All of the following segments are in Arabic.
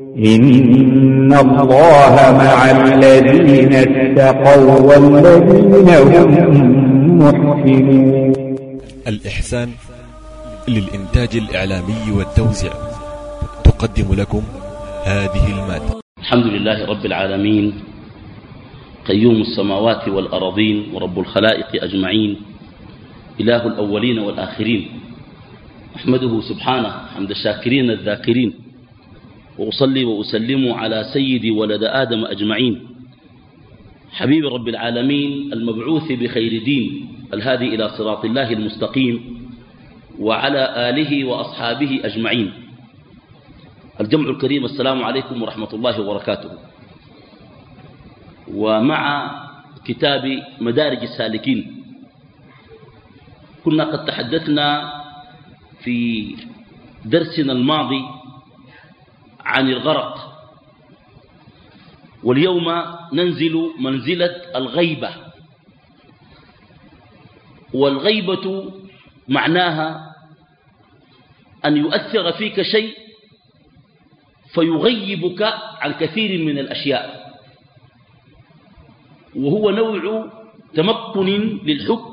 إن الله مع الذين اتقوا والذين هم محسنون الإحسان للإنتاج الإعلامي والتوزيع تقدم لكم هذه المادة. الحمد لله رب العالمين قيوم السماوات والأرضين ورب الخلائق أجمعين إله الأولين والآخرين أحمده سبحانه حمد الشاكرين الذاكرين وأصلي وأسلم على سيدي ولد آدم أجمعين. حبيب رب العالمين المبعوث بخير دين الهادي إلى صراط الله المستقيم وعلى آله وأصحابه أجمعين. الجمع الكريم السلام عليكم ورحمة الله وبركاته. ومع كتاب مدارج السالكين كنا قد تحدثنا في درسنا الماضي عن الغرق. واليوم ننزل منزلة الغيبة. والغيبة معناها أن يؤثر فيك شيء فيغيبك عن كثير من الأشياء. وهو نوع تمكن للحب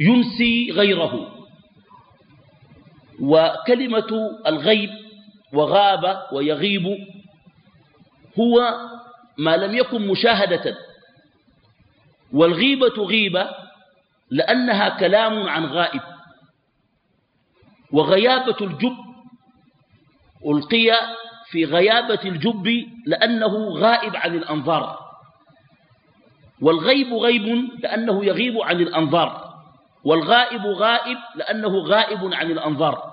ينسي غيره. وكلمة الغيب وغاب ويغيب هو ما لم يكن مشاهدة. والغيبة غيبة لأنها كلام عن غائب. وغيابة الجب ألقي في غيابة الجب لأنه غائب عن الأنظار. والغيب غيب لأنه يغيب عن الأنظار. والغائب غائب لأنه غائب عن الأنظار.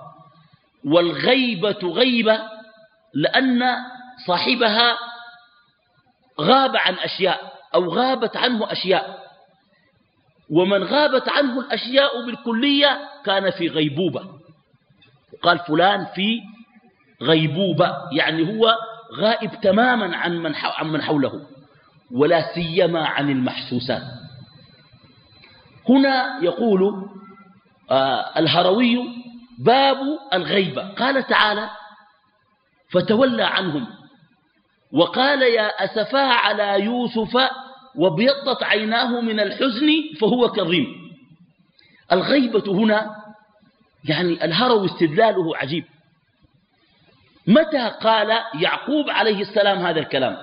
والغيبة غيبة لأن صاحبها غاب عن أشياء أو غابت عنه أشياء. ومن غابت عنه الأشياء بالكلية كان في غيبوبة. قال فلان في غيبوبة يعني هو غائب تماما عن من, عن من حوله ولا سيما عن المحسوسات. هنا يقول آه الهروي باب الغيبة. قال تعالى فتولى عنهم وقال يا أسفا على يوسف وابيضت عيناه من الحزن فهو كظيم الغيبة هنا يعني الهرو استدلاله عجيب. متى قال يعقوب عليه السلام هذا الكلام؟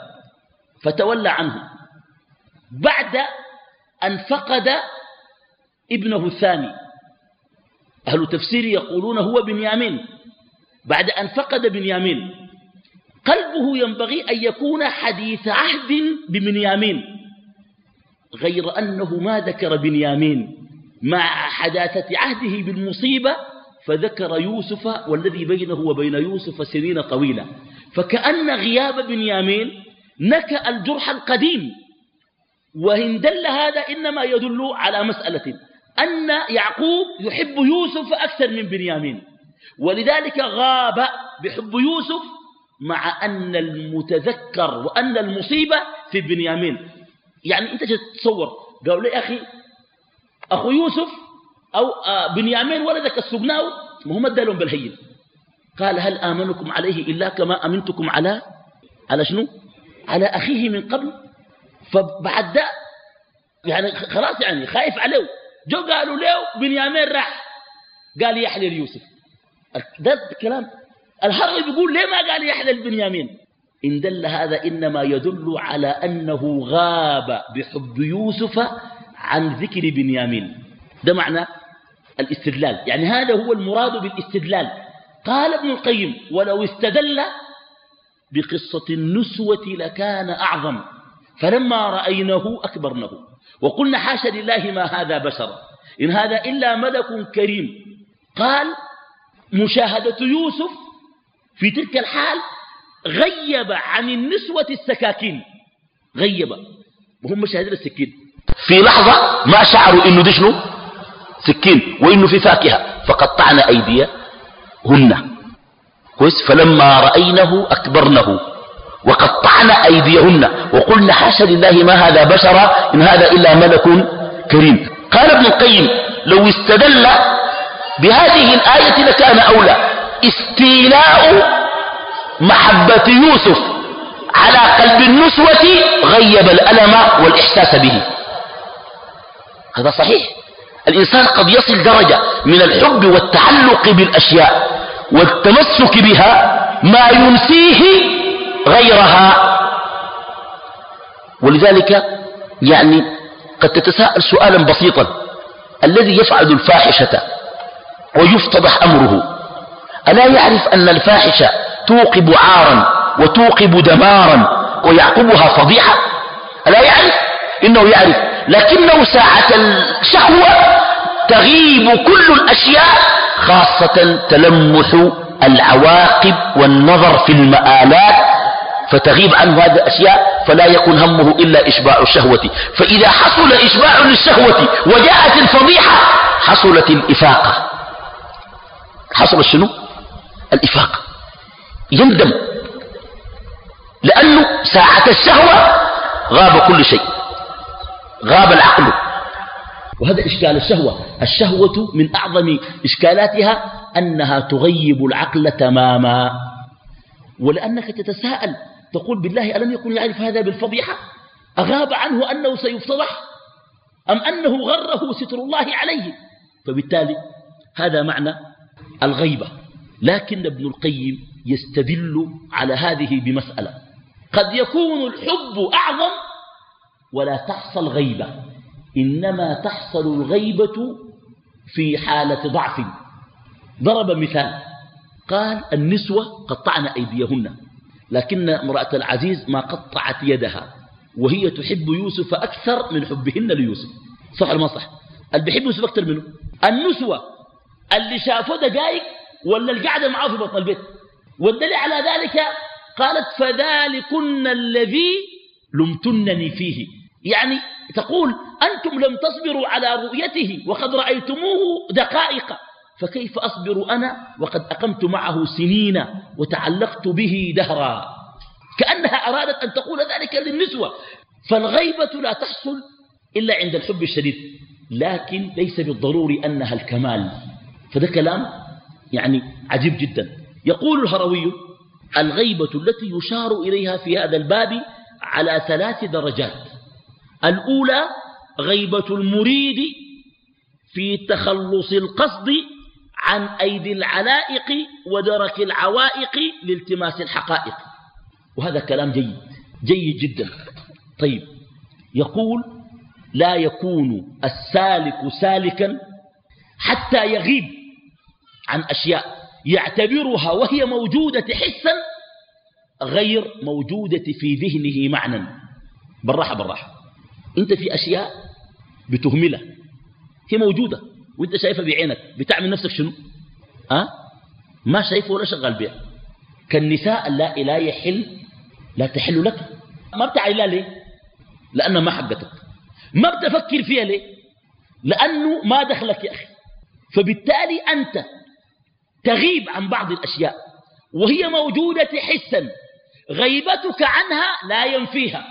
فتولى عنهم بعد أن فقد ابنه الثاني. أهل تفسير يقولون هو بنيامين بعد أن فقد بنيامين. قلبه ينبغي أن يكون حديث عهد ببنيامين غير أنه ما ذكر بنيامين. مع حداثة عهده بالمصيبة فذكر يوسف والذي بينه وبين يوسف سنين طويلة. فكأن غياب بنيامين نكأ الجرح القديم وإن دل هذا إنما يدل على مسألة. أن يعقوب يحب يوسف أكثر من بنيامين. ولذلك غاب بحب يوسف مع أن المتذكر وأن المصيبة في بنيامين. يعني أنت تتصور قالوا لي أخي أخو يوسف أو آه، بنيامين ولدك السبناو ما هم ادالهم بالهين قال هل آمنكم عليه إلا كما أمنتكم على على شنو؟ على أخيه من قبل؟ فبعد ده يعني خلاص يعني خايف عليه. جو قالوا له بنيامين راح. قال يحلل يوسف. ده الكلام الهروي بيقول ليه ما قال يحلل بنيامين؟ إن دل هذا إنما يدل على أنه غاب بحب يوسف عن ذكر بنيامين. ده معنى الاستدلال. يعني هذا هو المراد بالاستدلال. قال ابن القيم ولو استدل بقصة النسوة لكان أعظم فلما رأينه أكبرنه. وقلنا حاشا لله ما هذا بشر. إن هذا إلا ملك كريم. قال مشاهدة يوسف في تلك الحال غيب عن النسوة السكاكين. غيب. وهم مشاهدين السكين. في لحظة ما شعروا إنه دشنو سكين. وإنه في فاكهة. فقطعن أيديهن. كويس؟ فلما رأينه أكبرنه. وقطعن أيديهن وقلن حاشا لله ما هذا بشرا إن هذا إلا ملك كريم. قال ابن القيم لو استدل بهذه الآية لكان أولى. استيلاء محبة يوسف على قلب النسوة غيب الألم والإحساس به. هذا صحيح. الإنسان قد يصل درجة من الحب والتعلق بالأشياء والتمسك بها ما ينسيه غيرها. ولذلك يعني قد تتساءل سؤالا بسيطا. الذي يفعل الفاحشة ويفتضح أمره. ألا يعرف أن الفاحشة توقب عارا وتوقب دمارا ويعقبها فضيحة؟ ألا يعرف؟ إنه يعرف. لكنه ساعة الشهوة تغيب كل الأشياء خاصة تلمح العواقب والنظر في المآلات فتغيب عنه هذه الأشياء فلا يكون همه إلا إشباع الشهوة. فإذا حصل إشباع للشهوة وجاءت الفضيحة حصلت الإفاقة. حصل شنو؟ الإفاقة. يندم. لأنه ساعة الشهوة غاب كل شيء. غاب العقل. وهذا إشكال الشهوة. الشهوة من أعظم إشكالاتها أنها تغيب العقل تماما. ولأنك تتساءل تقول بالله ألم يكن يعرف هذا بالفضيحة؟ أغاب عنه أنه سيفتضح أم أنه غره ستر الله عليه؟ فبالتالي هذا معنى الغيبة لكن ابن القيم يستدل على هذه بمسألة. قد يكون الحب أعظم ولا تحصل غيبة إنما تحصل الغيبة في حالة ضعف. ضرب مثال قال النسوة قطعن أيديهن. لكن امرأة العزيز ما قطعت يدها وهي تحب يوسف أكثر من حبهن ليوسف. صح ولا ما صح؟ اللي بيحب يوسف أكثر منه. النسوة اللي شافه دقائق ولا القعدة معاه في بطن البيت. والدليل على ذلك قالت فذلكن الذي لمتنني فيه. يعني تقول أنتم لم تصبروا على رؤيته وقد رأيتموه دقائق. فكيف أصبر أنا وقد أقمت معه سنين وتعلقت به دهرا؟ كأنها أرادت أن تقول ذلك للنسوة. فالغيبة لا تحصل إلا عند الحب الشديد. لكن ليس بالضروري أنها الكمال. فده كلام يعني عجيب جدا. يقول الهروي الغيبة التي يشار إليها في هذا الباب على ثلاث درجات. الأولى غيبة المريد في تخلص القصد عن أيدي العلائق ودرك العوائق لالتماس الحقائق. وهذا كلام جيد جيد جدا. طيب يقول لا يكون السالك سالكا حتى يغيب عن أشياء يعتبرها وهي موجودة حسا غير موجودة في ذهنه معنى بالراحة بالراحة. أنت في أشياء بتهملها هي موجودة. وانت شايفها بعينك بتعمل نفسك شنو؟ أه؟ ما شايفه ولا شغال بها كالنساء لا لا يحل لا تحل لك. ما بتعيلها ليه؟ لأنها ما حقتك. ما بتفكر فيها ليه؟ لأنه ما دخلك يا أخي. فبالتالي أنت تغيب عن بعض الأشياء. وهي موجودة حسا. غيبتك عنها لا ينفيها.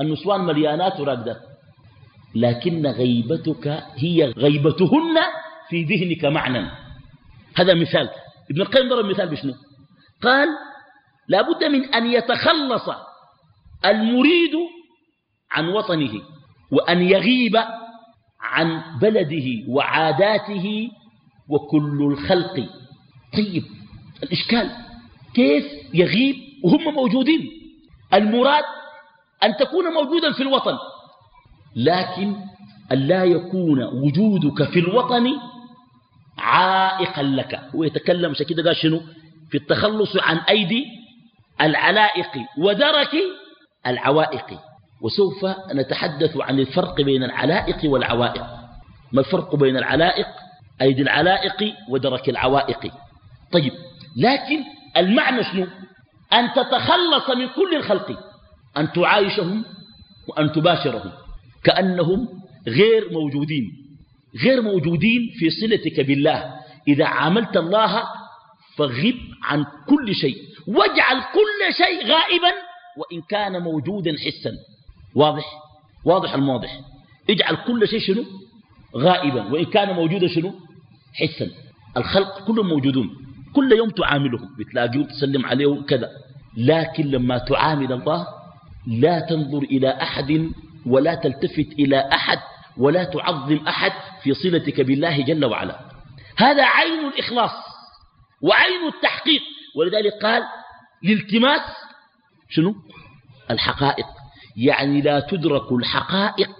النسوان مليانات وراقدات لكن غيبتك هي غيبتهن في ذهنك معنى. هذا مثال. ابن القيم ضرب مثال بشنو؟ قال لا بد من أن يتخلص المريد عن وطنه وأن يغيب عن بلده وعاداته وكل الخلق. طيب الإشكال. كيف يغيب وهم موجودين؟ المراد أن تكون موجودا في الوطن. لكن أن لا يكون وجودك في الوطن عائقا لك. هو يتكلم كده قال شنو؟ في التخلص عن أيدي العلائق ودرك العوائق. وسوف نتحدث عن الفرق بين العلائق والعوائق. ما الفرق بين العلائق؟ أيدي العلائق ودرك العوائق. طيب لكن المعنى شنو؟ أن تتخلص من كل الخلق. أن تعايشهم وأن تباشرهم. كأنهم غير موجودين غير موجودين في صلتك بالله. إذا عاملت الله فغب عن كل شيء واجعل كل شيء غائبا وإن كان موجودا حسا. واضح؟ واضح المواضح اجعل كل شيء شنو؟ غائبا. وإن كان موجودا شنو؟ حسا. الخلق كلهم موجودون. كل يوم تعاملهم. بتلاقيه وتسلم عليه كذا لكن لما تعامل الله لا تنظر إلى أحد ولا تلتفت إلى أحد ولا تعظم أحد في صلتك بالله جل وعلا. هذا عين الإخلاص وعين التحقيق. ولذلك قال لالتماس شنو؟ الحقائق. يعني لا تدرك الحقائق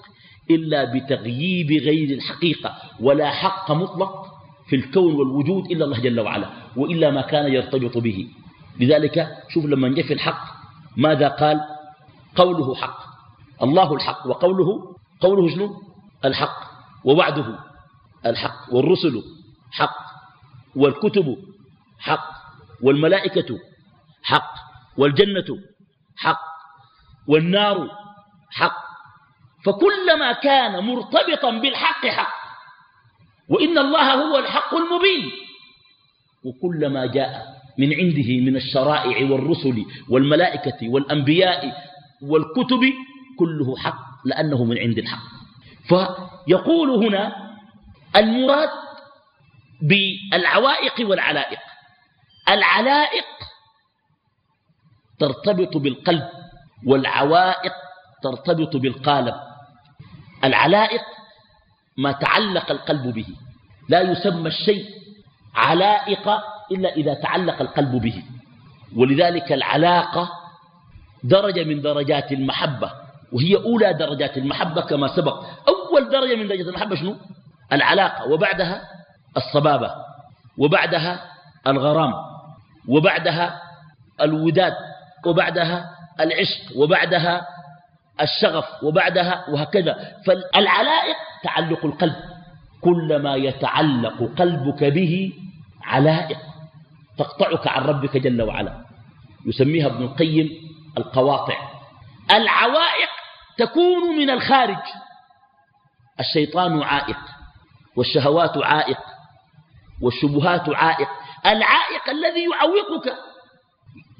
إلا بتغييب غير الحقيقة ولا حق مطلق في الكون والوجود إلا الله جل وعلا وإلا ما كان يرتبط به. لذلك شوف لما جاء الحق ماذا قال؟ قوله حق. الله الحق. وقوله قوله شنو؟ الحق. ووعده الحق. والرسل حق. والكتب حق. والملائكة حق. والجنة حق. والنار حق. فكلما كان مرتبطا بالحق حق. وإن الله هو الحق المبين. وكلما جاء من عنده من الشرائع والرسل والملائكة والأنبياء والكتب كله حق لأنه من عند الحق. فيقول هنا المراد بالعوائق والعلائق. العلائق ترتبط بالقلب والعوائق ترتبط بالقالب. العلائق ما تعلق القلب به. لا يسمى الشيء علائق إلا إذا تعلق القلب به. ولذلك العلاقة درجة من درجات المحبة. وهي أولى درجات المحبة كما سبق. أول درجة من درجات المحبة شنو؟ العلاقة وبعدها الصبابة وبعدها الغرام وبعدها الوداد وبعدها العشق وبعدها الشغف وبعدها وهكذا. فالعلائق تعلق القلب. كلما يتعلق قلبك به علائق تقطعك عن ربك جل وعلا. يسميها ابن القيم القواطع. العوائق تكون من الخارج. الشيطان عائق والشهوات عائق والشبهات عائق. العائق الذي يعوقك.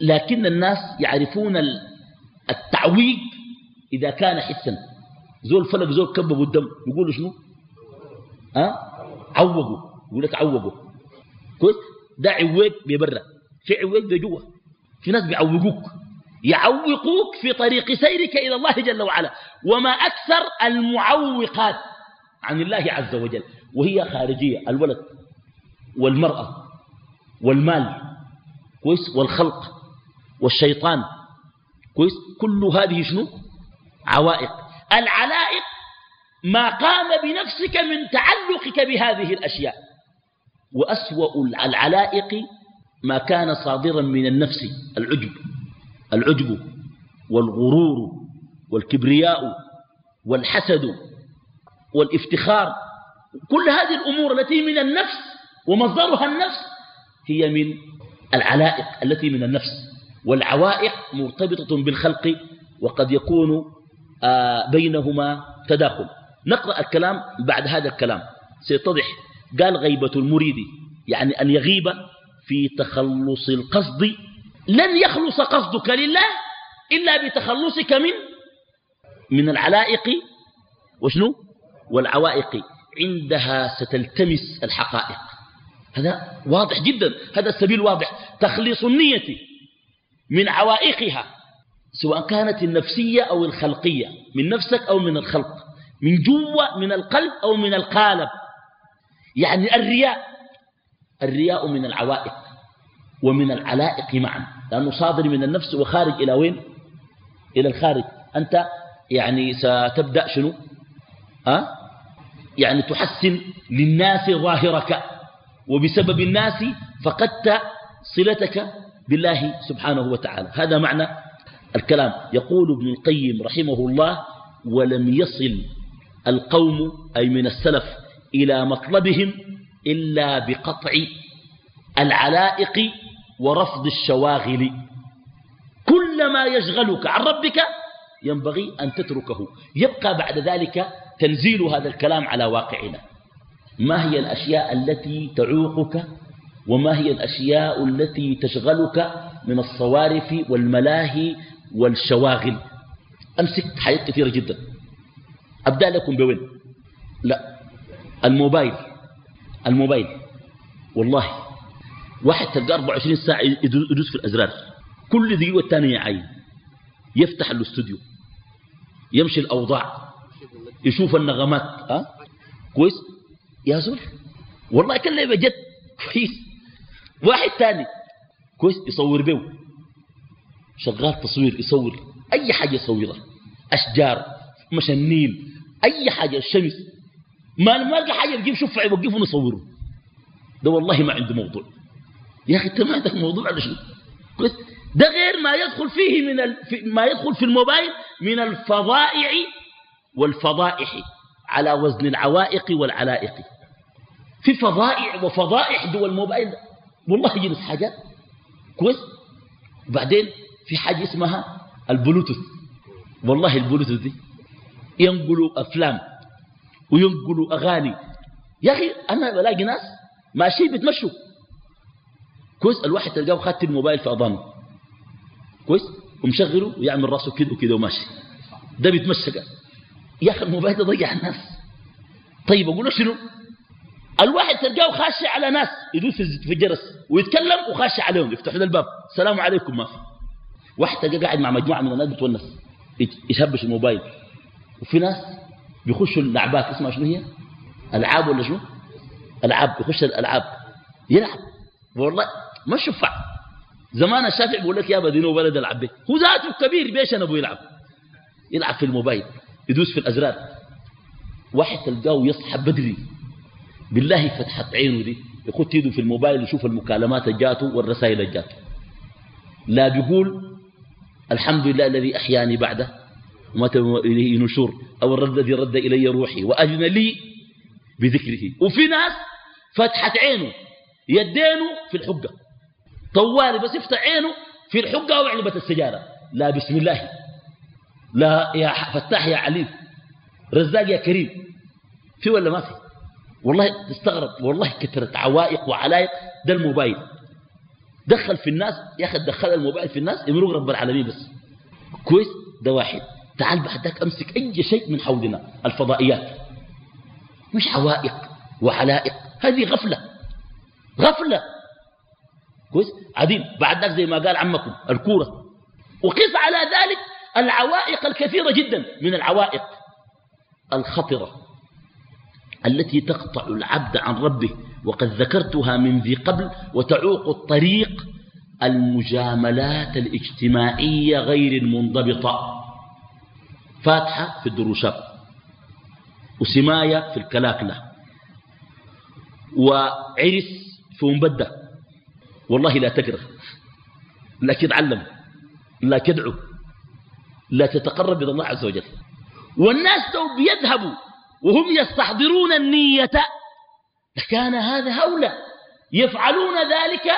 لكن الناس يعرفون التعويق إذا كان حسا. زول فلق زول كبه الدم يقولوا شنو؟ ها؟ عوقوا يقول لك عوقوا كويس؟ ده عويق ببرة. في عويق بجوا في ناس بيعوقوك. يعوقوك في طريق سيرك إلى الله جل وعلا. وما أكثر المعوقات عن الله عز وجل وهي خارجية الولد والمرأة والمال كويس؟ والخلق والشيطان كويس؟ كل هذه شنو؟ عوائق. العلائق ما قام بنفسك من تعلقك بهذه الأشياء. وأسوأ العلائق ما كان صادرا من النفس العجب. العجب والغرور والكبرياء والحسد والافتخار. كل هذه الأمور التي من النفس ومصدرها النفس هي من العلائق التي من النفس والعوائق مرتبطة بالخلق وقد يكون آه، بينهما تداخل. نقرأ الكلام بعد هذا الكلام. سيتضح. قال غيبة المريد يعني أن يغيب في تخلص القصد لن يخلص قصدك لله إلا بتخلصك من من العلائق وشنو؟ والعوائق. عندها ستلتمس الحقائق. هذا واضح جدا. هذا السبيل واضح. تخليص النية من عوائقها سواء كانت النفسية أو الخلقية من نفسك أو من الخلق من جوا من القلب أو من القالب. يعني الرياء. الرياء من العوائق. ومن العلائق معا. لأنه صادر من النفس وخارج إلى وين؟ إلى الخارج. أنت يعني ستبدأ شنو؟ أه؟ يعني تحسن للناس ظاهرك. وبسبب الناس فقدت صلتك بالله سبحانه وتعالى. هذا معنى الكلام. يقول ابن القيم رحمه الله ولم يصل القوم أي من السلف إلى مطلبهم إلا بقطع العلائق ورفض الشواغل. كل ما يشغلك عن ربك ينبغي أن تتركه. يبقى بعد ذلك تنزيل هذا الكلام على واقعنا. ما هي الأشياء التي تعوقك وما هي الأشياء التي تشغلك من الصوارف والملاهي والشواغل؟ أمسك حاجات كثيرة جدا. أبدأ لكم بوين لا الموبايل. الموبايل. والله. واحد تلقى 24 ساعة يدوس في الأزرار. كل دقيقة والثانية يعين يفتح الاستوديو. يمشي الأوضاع. يشوف النغمات. ها؟ كويس؟ يا زول. والله كان بجد كويس. واحد ثاني كويس؟ يصور به شغال تصوير يصور. أي حاجة يصورها. أشجار مشنين أي حاجة الشمس ما ما لقى حاجة يجيب شفع يوقفه نصوره ده والله ما عنده موضوع. يا أخي أنت ما عندك موضوع على شنو كويس ده غير ما يدخل فيه من ال... في ما يدخل في الموبايل من الفضائع والفضائح على وزن العوائق والعلائق. في فضائع وفضائح دول الموبايل والله جنس حاجات. كويس؟ وبعدين في حاجة اسمها البلوتوث. والله البلوتوث دي ينقلوا أفلام وينقلوا أغاني. يا أخي أنا بلاقي ناس ماشيين بيتمشوا. كويس الواحد تلقاه خدت الموبايل في أضانه كويس؟ ومشغله ويعمل راسه كده وكده وماشي. ده بيتمشى يا أخي الموبايل ده ضيع الناس. طيب أقول له شنو؟ الواحد تلقاه خاشع على ناس يدوس في الجرس ويتكلم وخاشع عليهم. يفتحوا الباب. السلام عليكم ما في. واحد تلقاه قاعد مع مجموعة من الناس بتونس. يشبش الموبايل. وفي ناس بيخشوا اللعبات اسمها شنو هي؟ ألعاب ولا شنو؟ ألعاب. يخش الألعاب. يلعب. والله ما شفع. زمان الشافعي بيقول لك يا بدينه ولد العب هو ذاته كبير بيش أنا ابو يلعب. يلعب في الموبايل يدوس في الأزرار. واحد تلقاه يصحى بدري. بالله فتحت عينه دي. يخط يده في الموبايل يشوف المكالمات الجاته والرسائل الجاته لا بيقول الحمد لله الذي أحياني بعده وما إليه نشور. أو الرد الذي رد إلي روحي. وأذن لي بذكره. وفي ناس فتحت عينه يدينه في الحقة طوالي بس يفتح عينه في الحقة أو علبة السجارة. لا بسم الله. لا يا فتاح يا عليم رزاق يا كريم. في ولا ما في؟ والله تستغرب. والله كثرت عوائق وعلائق ده الموبايل. دخل في الناس. يا أخي دخل الموبايل في الناس. يمرق رب العالمين بس. كويس؟ ده واحد. تعال بعدك أمسك أي شيء من حولنا. الفضائيات. مش عوائق وعلائق. هذه غفلة. غفلة. كويس؟ عديم بعد ذلك زي ما قال عمكم الكورة. وقس على ذلك العوائق الكثيرة جدا من العوائق الخطرة التي تقطع العبد عن ربه. وقد ذكرتها من ذي قبل وتعوق الطريق المجاملات الاجتماعية غير المنضبطة. فاتحة في الدروشات وسماية في الكلاكلة. وعرس في مبدة والله لا تقرأ لا تتعلم لا تدعو لا تتقرب إلى الله عز وجل. والناس لو بيذهبوا وهم يستحضرون النية كان هذا هولا يفعلون ذلك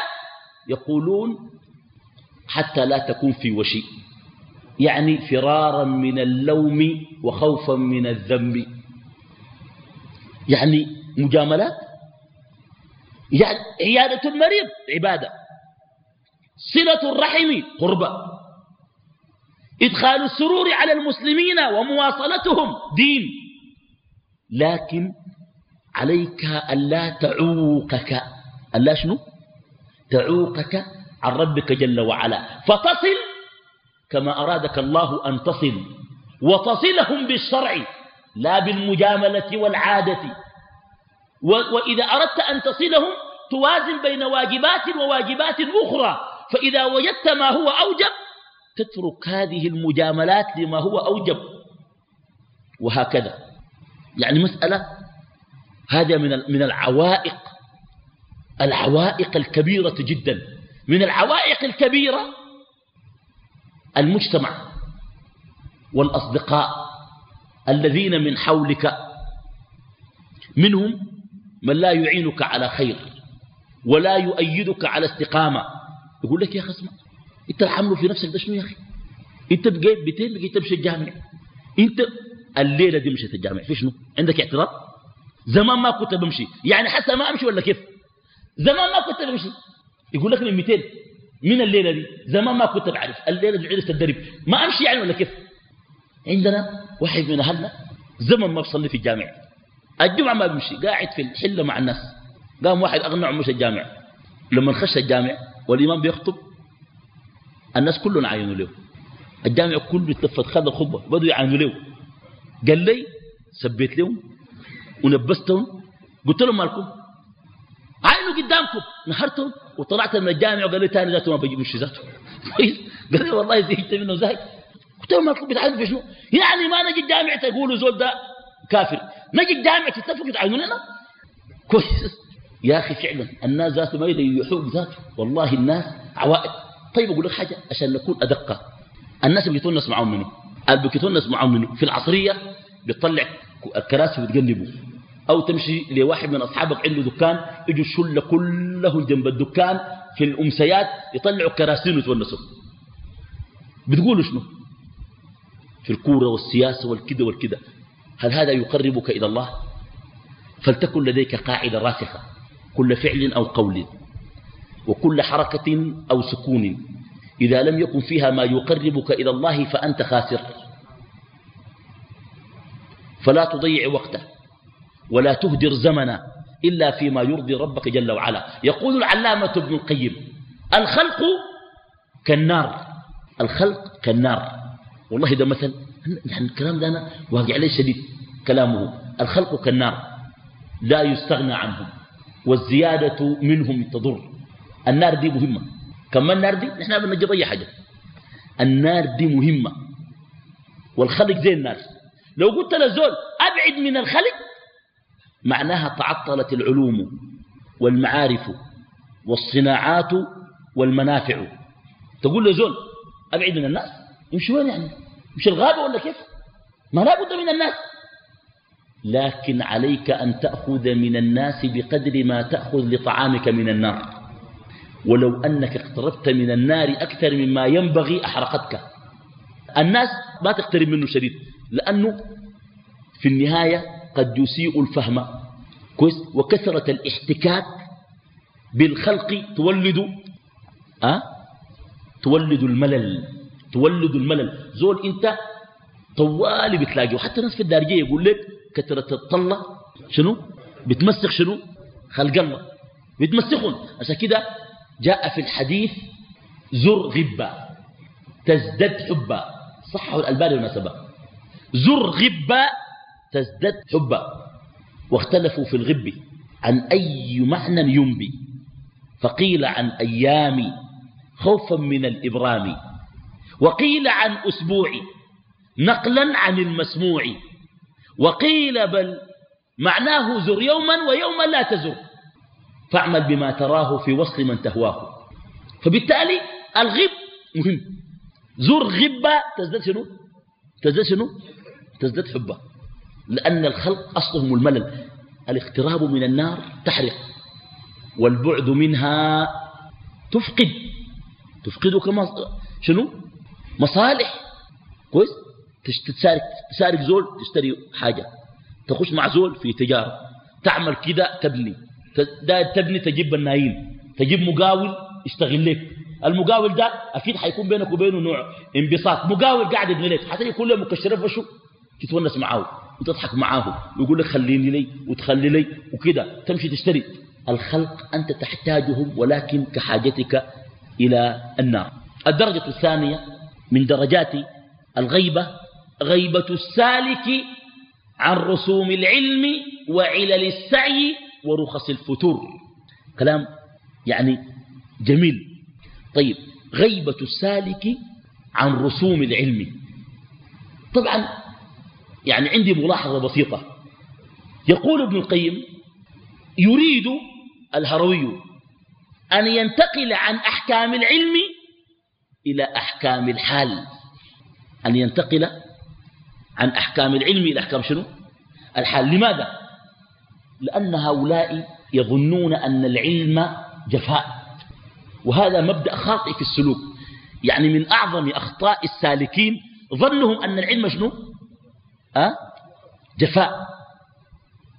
يقولون حتى لا تكون في وشي يعني فرارا من اللوم وخوفا من الذنب. يعني مجاملات يعني عيادة المريض عبادة. صلة الرحم قربة. إدخال السرور على المسلمين ومواصلتهم دين. لكن عليك ألا تعوقك. ألا شنو؟ تعوقك عن ربك جل وعلا. فتصل كما أرادك الله أن تصل. وتصلهم بالشرع لا بالمجاملة والعادة. وإذا أردت أن تصلهم توازن بين واجبات وواجبات أخرى. فإذا وجدت ما هو أوجب تترك هذه المجاملات لما هو أوجب. وهكذا. يعني مسألة هذا من العوائق العوائق الكبيرة جدا. من العوائق الكبيرة المجتمع والأصدقاء الذين من حولك. منهم من لا يعينك على خير ولا يؤيدك على استقامة. يقول لك يا أخي اسمع أنت الحمل في نفسك ده شنو يا أخي؟ أنت بقيت بيتين بقيت تمشي الجامع. أنت الليلة دي مشيت الجامع في شنو؟ عندك اعتراض؟ زمان ما كنت بمشي. يعني حتى ما أمشي ولا كيف؟ زمان ما كنت بمشي. يقول لك من 200 من الليلة دي؟ زمان ما كنت بعرف. الليلة دي عرفت الدرب ما أمشي يعني ولا كيف؟ عندنا واحد من أهلنا زمن ما بصلي في الجامع. الجمعة ما بمشي قاعد في الحلة مع الناس. قام واحد أغنى مش الجامع. لما خش الجامع والإمام بيخطب الناس كلهم عاينوا له. الجامع كله اتلفت خذ الخطبة بدوا يعاينوا له. قال لي سبيت لهم ونبستهم. قلت لهم مالكم؟ عينوا قدامكم. نهرتهم وطلعت من الجامع وقال لي تاني ذاته ما بجيب مش ذاته. قال لي والله زهقت منه زهق قلت لهم مالكم؟ بتعينوا في شنو؟ يعني ما نجي الجامع تقولوا زول ده كافر. نجي الجامع تتفقوا تعينوا لنا كويس. يا أخي فعلا الناس ذاته ما يحوق ذاته والله الناس عوائد. طيب أقول لك حاجة عشان نكون أدقة. الناس اللي بيتونس معهم منه اللي بيتونس معهم منه في العصرية بيطلع الكراسي وتقلبوا أو تمشي لواحد من أصحابك عنده دكان يجوا الشلة كلهم جنب الدكان في الأمسيات يطلعوا كراسين ويتونسوا. بتقولوا شنو؟ في الكورة والسياسة والكده والكده. هل هذا يقربك إلى الله؟ فلتكن لديك قاعدة راسخة كل فعل أو قول وكل حركة أو سكون. إذا لم يكن فيها ما يقربك إلى الله فأنت خاسر. فلا تضيع وقته ولا تهدر زمنا إلا فيما يرضي ربك جل وعلا. يقول العلامة ابن القيم الخلق كالنار الخلق كالنار. والله ده مثل. يعني الكلام ده أنا واقع عليه شديد كلامه الخلق كالنار لا يستغنى عنهم والزيادة منهم تضر. النار دي مهمة. كما النار دي؟ نحن بنجيب أي حاجة. النار دي مهمة. والخلق زي النار لو قلت لزول أبعد من الخلق معناها تعطلت العلوم والمعارف والصناعات والمنافع. تقول لزول أبعد من الناس؟ يمشي وين يعني؟ مش الغابة ولا كيف؟ ما لا بد من الناس. لكن عليك أن تأخذ من الناس بقدر ما تأخذ لطعامك من النار. ولو أنك اقتربت من النار أكثر مما ينبغي أحرقتك. الناس ما تقترب منه شديد لأنه في النهاية قد يسيء الفهم. كويس؟ وكثرة الاحتكاك بالخلق تولد أه؟ تولد الملل. تولد الملل. زول انت طوالي بتلاقيه. وحتى ناس في الدارجية يقول لك كثرة الطلة شنو؟ بتمسخ شنو؟ خلق الله. بتمسخهم. عشان كده جاء في الحديث زر غبة تزدد حبا صحة الألباني والمناسبة زر غبة تزدد حبا واختلفوا في الغب عن أي معنى ينبي. فقيل عن أيام خوفا من الإبرام. وقيل عن أسبوع نقلا عن المسموع. وقيل بل معناه زر يوما ويوما لا تزر. فاعمل بما تراه في وصل من تهواه. فبالتالي الغب مهم. زر غبة تزداد شنو؟ تزداد شنو؟ تزداد حبة. لأن الخلق أصلهم الملل. الاقتراب من النار تحرق. والبعد منها تفقد. تفقدك شنو؟ مصالح. كويس؟ تسارك تسارك زول تشتري حاجة. تخش مع زول في تجارة. تعمل كده تبني. تبني تجيب بنايين. تجيب مقاول يشتغل لك. المقاول ده أكيد حيكون بينك وبينه نوع انبساط. مقاول قاعد يبني لك. حتى يكون له مكشرات وشو تتونس معاه. وتضحك معاه. ويقول لك خليني لي وتخلي لي وكده. تمشي تشتري. الخلق أنت تحتاجهم ولكن كحاجتك إلى النار. الدرجة الثانية من درجات الغيبة غيبة السالك عن رسوم العلم وعلل السعي ورخص الفتور. كلام يعني جميل. طيب غيبة السالك عن رسوم العلم. طبعا يعني عندي ملاحظة بسيطة. يقول ابن القيم يريد الهروي أن ينتقل عن أحكام العلم إلى أحكام الحال. أن ينتقل عن أحكام العلم إلى أحكام شنو؟ الحال. لماذا؟ لأن هؤلاء يظنون أن العلم جفاء. وهذا مبدأ خاطئ في السلوك. يعني من أعظم أخطاء السالكين ظنهم أن العلم شنو؟ أه؟ جفاء.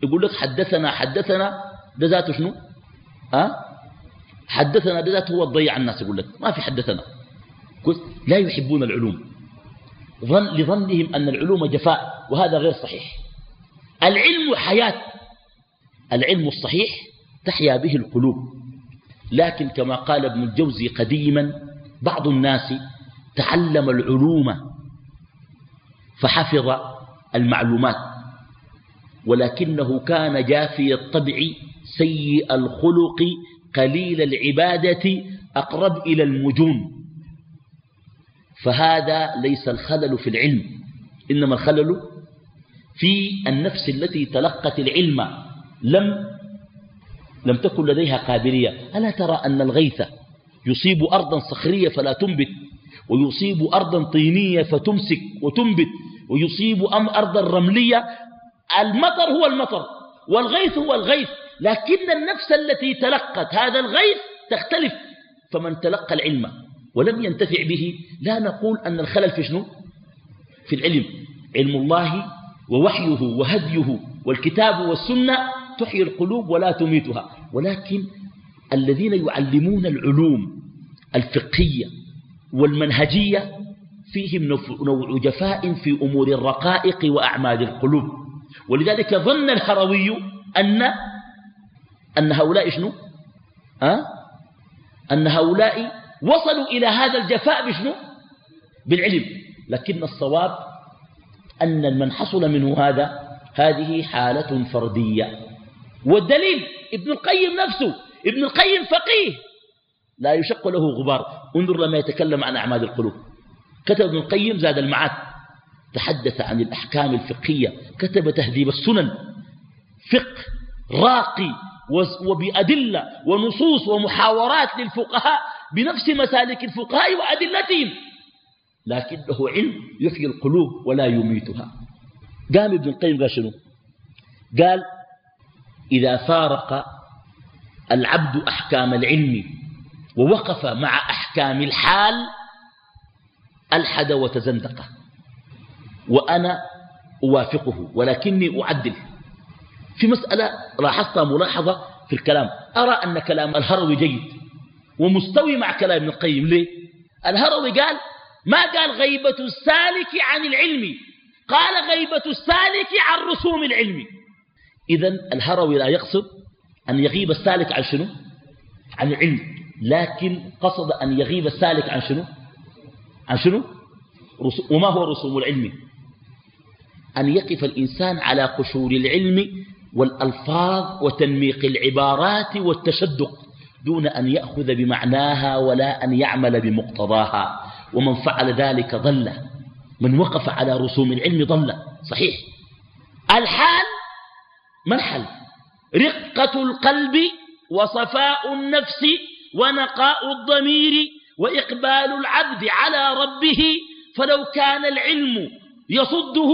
يقول لك حدثنا حدثنا ده ذاته شنو؟ أه؟ حدثنا ده ذاته هو الضيع الناس. يقول لك ما في حدثنا. لا يحبون العلوم. ظن لظنهم أن العلوم جفاء وهذا غير صحيح. العلم حياة. العلم الصحيح تحيا به القلوب. لكن كما قال ابن الجوزي قديما بعض الناس تعلم العلوم فحفظ المعلومات ولكنه كان جافي الطبع سيء الخلق قليل العبادة أقرب إلى المجون. فهذا ليس الخلل في العلم. إنما الخلل في النفس التي تلقت العلم لم لم تكن لديها قابلية. ألا ترى أن الغيث يصيب أرضا صخرية فلا تنبت ويصيب أرضا طينية فتمسك وتنبت ويصيب أم أرضا رملية؟ المطر هو المطر والغيث هو الغيث. لكن النفس التي تلقت هذا الغيث تختلف. فمن تلقى العلم ولم ينتفع به لا نقول أن الخلل في شنو؟ في العلم. علم الله ووحيه وهديه والكتاب والسنة تحيي القلوب ولا تميتها. ولكن الذين يعلمون العلوم الفقهية والمنهجية فيهم نوع جفاء في أمور الرقائق وأعمال القلوب. ولذلك ظن الهروي أن أن هؤلاء شنو؟ أه؟ أن هؤلاء وصلوا إلى هذا الجفاء بشنو؟ بالعلم. لكن الصواب أن من حصل منه هذا هذه حالة فردية. والدليل ابن القيم نفسه ابن القيم فقيه. لا يشق له غبار. انظر لما يتكلم عن أعمال القلوب. كتب ابن القيم زاد المعاد. تحدث عن الأحكام الفقهية. كتب تهذيب السنن. فقه راقي وبأدلة ونصوص ومحاورات للفقهاء. بنفس مسالك الفقهاء وأدلتهم. لكنه علم يحيي القلوب ولا يميتها. قام ابن القيم قال شنو؟ قال إذا فارق العبد أحكام العلم ووقف مع أحكام الحال ألحد وتزندق. وأنا أوافقه ولكني أعدل في مسألة لاحظتها ملاحظة في الكلام. أرى أن كلام الهروي جيد. ومستوي مع كلام ابن القيم. ليه؟ الهروي قال ما قال غيبة السالك عن العلم قال غيبة السالك عن رسوم العلم. إذا الهروي لا يقصد أن يغيب السالك عن شنو؟ عن العلم. لكن قصد أن يغيب السالك عن شنو؟ عن شنو؟ وما هو رسوم العلم؟ أن يقف الإنسان على قشور العلم والألفاظ وتنميق العبارات والتشدق. دون أن يأخذ بمعناها ولا أن يعمل بمقتضاها. ومن فعل ذلك ضل. من وقف على رسوم العلم ضل. صحيح. الحال ما الحل رقة القلب وصفاء النفس ونقاء الضمير وإقبال العبد على ربه. فلو كان العلم يصده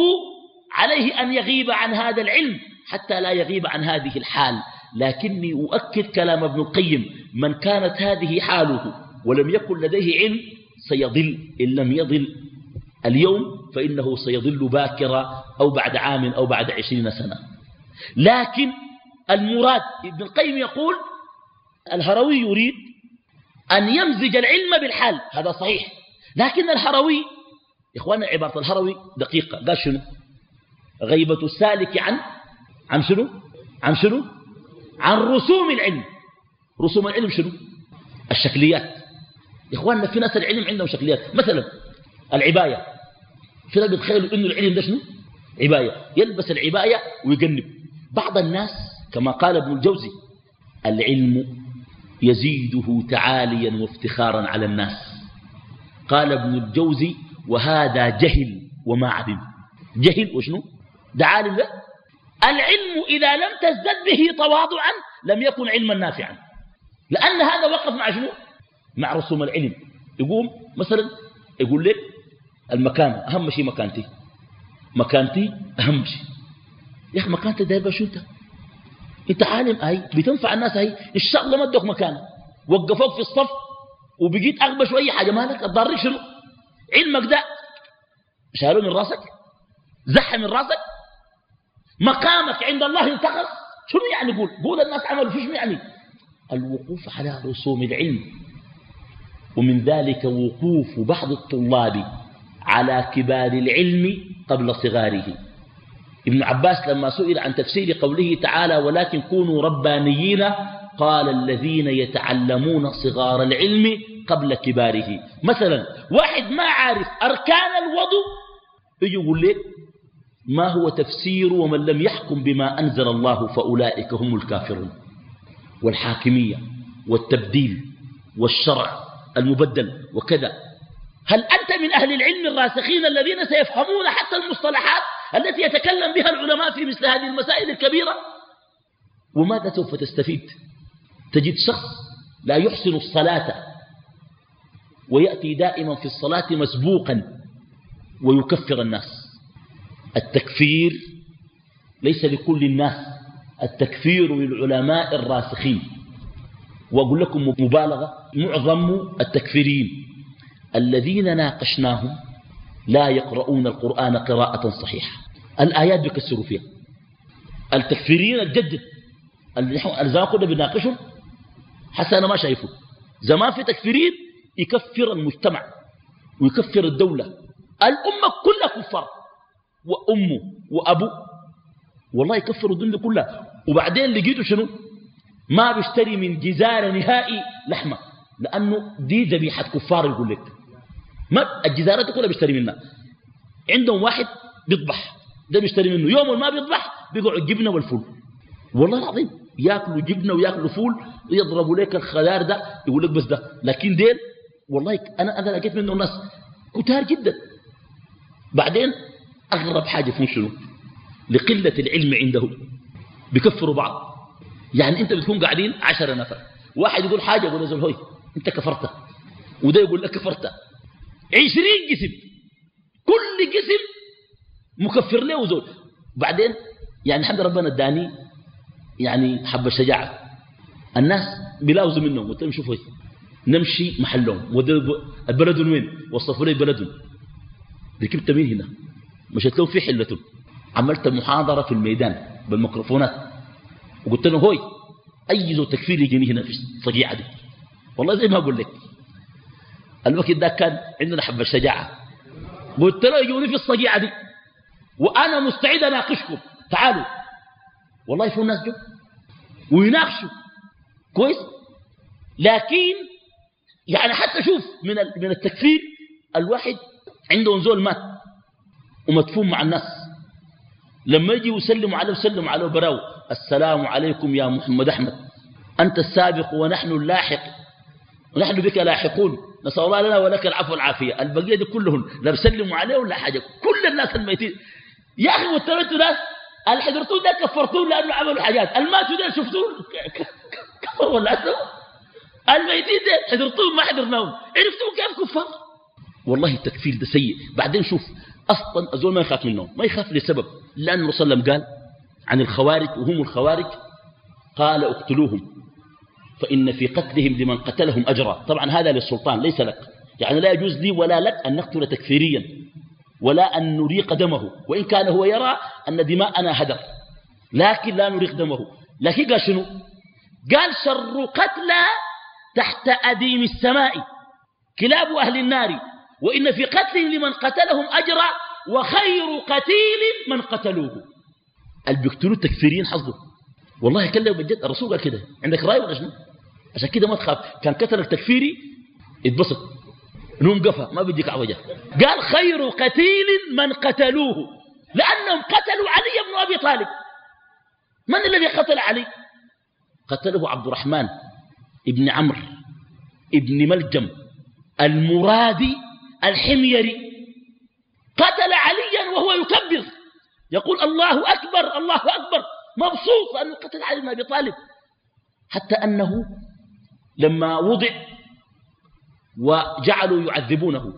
عليه أن يغيب عن هذا العلم حتى لا يغيب عن هذه الحال. لكني أؤكد كلام ابن القيم من كانت هذه حاله ولم يكن لديه علم سيضل إن لم يضل اليوم فإنه سيضل باكرا أو بعد عام أو بعد عشرين سنة. لكن المراد ابن القيم يقول الهروي يريد أن يمزج العلم بالحال هذا صحيح لكن الهروي إخوانا عبارة الهروي دقيقة قال شنو؟ غيبة السالك عن عن شنو؟ عن شنو؟ عن رسوم العلم. رسوم العلم شنو؟ الشكليات. إخواننا في ناس العلم عندهم شكليات. مثلا العباية. في ناس بيتخيلوا إنه العلم ده شنو؟ عباية. يلبس العباية ويقنب بعض الناس كما قال ابن الجوزي العلم يزيده تعاليا وافتخارا على الناس. قال ابن الجوزي وهذا جهل وما علم جهل وشنو؟ ده عالم ده العلم إذا لم تزدد به تواضعا لم يكن علما نافعا. لأن هذا وقف مع شنو؟ مع رسوم العلم. يقوم مثلا يقول لك المكان أهم شيء مكانتي. مكانتي أهم شيء. يا أخي مكانتي داير شو أنت؟ أنت عالم أي بتنفع الناس أي الشغلة ما أدوك مكان. وقفوك في الصف وبقيت أغبى شوية حاجة مالك؟ الضارك شنو؟ علمك ده شالوه من راسك؟ زحم من راسك؟ مقامك عند الله انتقص شنو يعني قول قول الناس عملوا في شنو يعني؟ الوقوف على رسوم العلم. ومن ذلك وقوف بعض الطلاب على كبار العلم قبل صغاره. ابن عباس لما سئل عن تفسير قوله تعالى ولكن كونوا ربانيين قال الذين يتعلمون صغار العلم قبل كباره. مثلا واحد ما عارف أركان الوضوء يقول لك ما هو تفسير ومن لم يحكم بما أنزل الله فأولئك هم الكافرون والحاكمية والتبديل والشرع المبدل وكذا. هل أنت من أهل العلم الراسخين الذين سيفهمون حتى المصطلحات التي يتكلم بها العلماء في مثل هذه المسائل الكبيرة؟ وماذا سوف تستفيد؟ تجد شخص لا يحسن الصلاة ويأتي دائما في الصلاة مسبوقا ويكفر الناس. التكفير ليس لكل الناس التكفير للعلماء الراسخين. وأقول لكم مبالغة معظم التكفيرين الذين ناقشناهم لا يقرؤون القرآن قراءة صحيحة. الآيات بيكسروا فيها. التكفيرين الجدد اللي زمان كنا بنناقشهم حتى أنا ما شايفه. زمان في تكفيرين يكفر المجتمع ويكفر الدولة. الأمة كلها كفار. وأمه وأبو والله يكفر الدنيا كلها وبعدين لقيته شنو؟ ما بيشتري من جزارة نهائي لحمة لأنه دي ذبيحة كفار يقول لك. ما الجزارات كلها بيشتري منها. عندهم واحد بيطبح ده بيشتري منه. يوم ما بيطبح بيقعوا الجبنة والفول. والله العظيم ياكلوا جبنة وياكلوا فول ويضربوا لك الخيار ده يقول لك بس ده. لكن ديل والله أنا أنا لقيت منه ناس كتار جدا. بعدين أغرب حاجة فهم شنو؟ لقلة العلم عندهم بيكفروا بعض. يعني أنت بتكون قاعدين عشرة نفر. واحد يقول حاجة يقول له هوي أنت كفرت. وده يقول لك كفرت. عشرين قسم. كل قسم مكفر له وزول. بعدين يعني الحمد ربنا اداني يعني حب الشجاعة الناس بيلاوزوا منهم. قلت لهم شوفوا نمشي محلهم. البلد وين؟ وصفوا لي بلدهم. ركبت مين هنا. مشيت لهم في حلتهم عملت محاضرة في الميدان بالميكروفونات. وقلت لهم هوي أي زول تكفير يجيني هنا في الصقيعة دي؟ والله زي ما أقول لك. الوقت ده كان عندنا حب الشجاعة قلت له يجوني في الصقيعة دي. وأنا مستعد أناقشكم. تعالوا. والله في ناس جو ويناقشوا. كويس؟ لكن يعني حتى شوف من من التكفير الواحد عنده زول مات. ومدفون مع الناس. لما يجي يسلم عليه وسلم عليه براو السلام عليكم يا محمد أحمد. أنت السابق ونحن اللاحق. ونحن بك لاحقون. نسأل الله لنا ولك العفو والعافية. البقية دي كلهم لا بسلموا عليه ولا حاجة. كل الناس الميتين. يا أخي واتبعتوا ناس اللي حضرتوه ده كفرتوه لأنه عملوا حاجات. الماتوا ده شفتوه؟ كفر ولا الميتين ده حضرتوهم ما حضرناهم. عرفتوا كيف كفار؟ والله التكفير ده سيء. بعدين شوف أصلا أزول ما يخاف منهم ما يخاف لسبب. لأن الرسول صلى الله عليه وسلم قال عن الخوارج وهم الخوارج قال اقتلوهم فإن في قتلهم لمن قتلهم أجرا. طبعا هذا للسلطان ليس لك. يعني لا يجوز لي ولا لك أن نقتل تكفيريا ولا أن نريق دمه. وإن كان هو يرى أن دماءنا هدر لكن لا نريق دمه. لكن قال شنو؟ قال شر قتلى تحت أديم السماء. كلاب أهل النار وإن في قتلهم لمن قتلهم أجرا وخير قتيل من قتلوه. اللي التكفيرين حظه. والله كلم بجد الرسول قال كده. عندك رأي ولا شنو؟ عشان كده ما تخاف. كان قتل التكفيري اتبسط. نوم قفا ما بيديك عوجة. قال خير قتيل من قتلوه. لأنهم قتلوا علي بن أبي طالب. من الذي قتل علي؟ قتله عبد الرحمن ابن عمرو ابن ملجم المرادي الحميري. قتل عليا وهو يكبر. يقول الله أكبر الله أكبر. مبسوط أنه قتل علي بن أبي طالب. حتى أنه لما وضع وجعلوا يعذبونه.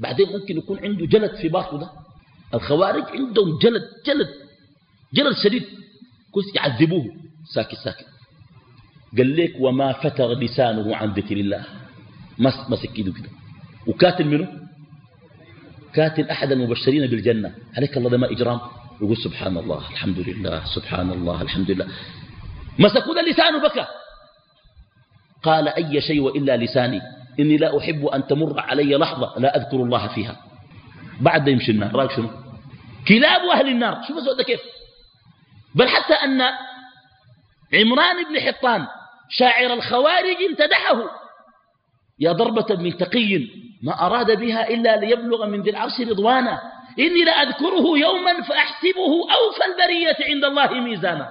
بعدين ممكن يكون عنده جلد في باطنه ده. الخوارج عندهم جلد جلد جلد شديد. كويس يعذبوه. ساكت ساكت. قال لك وما فتر لسانه عن ذكر الله. مسك كده كده. وكاتل منه كاتل أحد المبشرين بالجنة. عليك الله ما إجرام. يقول سبحان الله الحمد لله سبحان الله الحمد لله مسكوا لسانه بكى. قال أي شيء وإلا لساني. إني لا أحب أن تمر علي لحظة لا أذكر الله فيها. بعد يمشي النار. رأيك شنو؟ كلاب أهل النار. شوف الزود كيف. بل حتى أن عمران بن حطان شاعر الخوارج امتدحه يا ضربة من تقي ما أراد بها إلا ليبلغ من ذي العرش رضوانا. إني لأذكره يوما فأحسبه أوفى البرية عند الله ميزانا.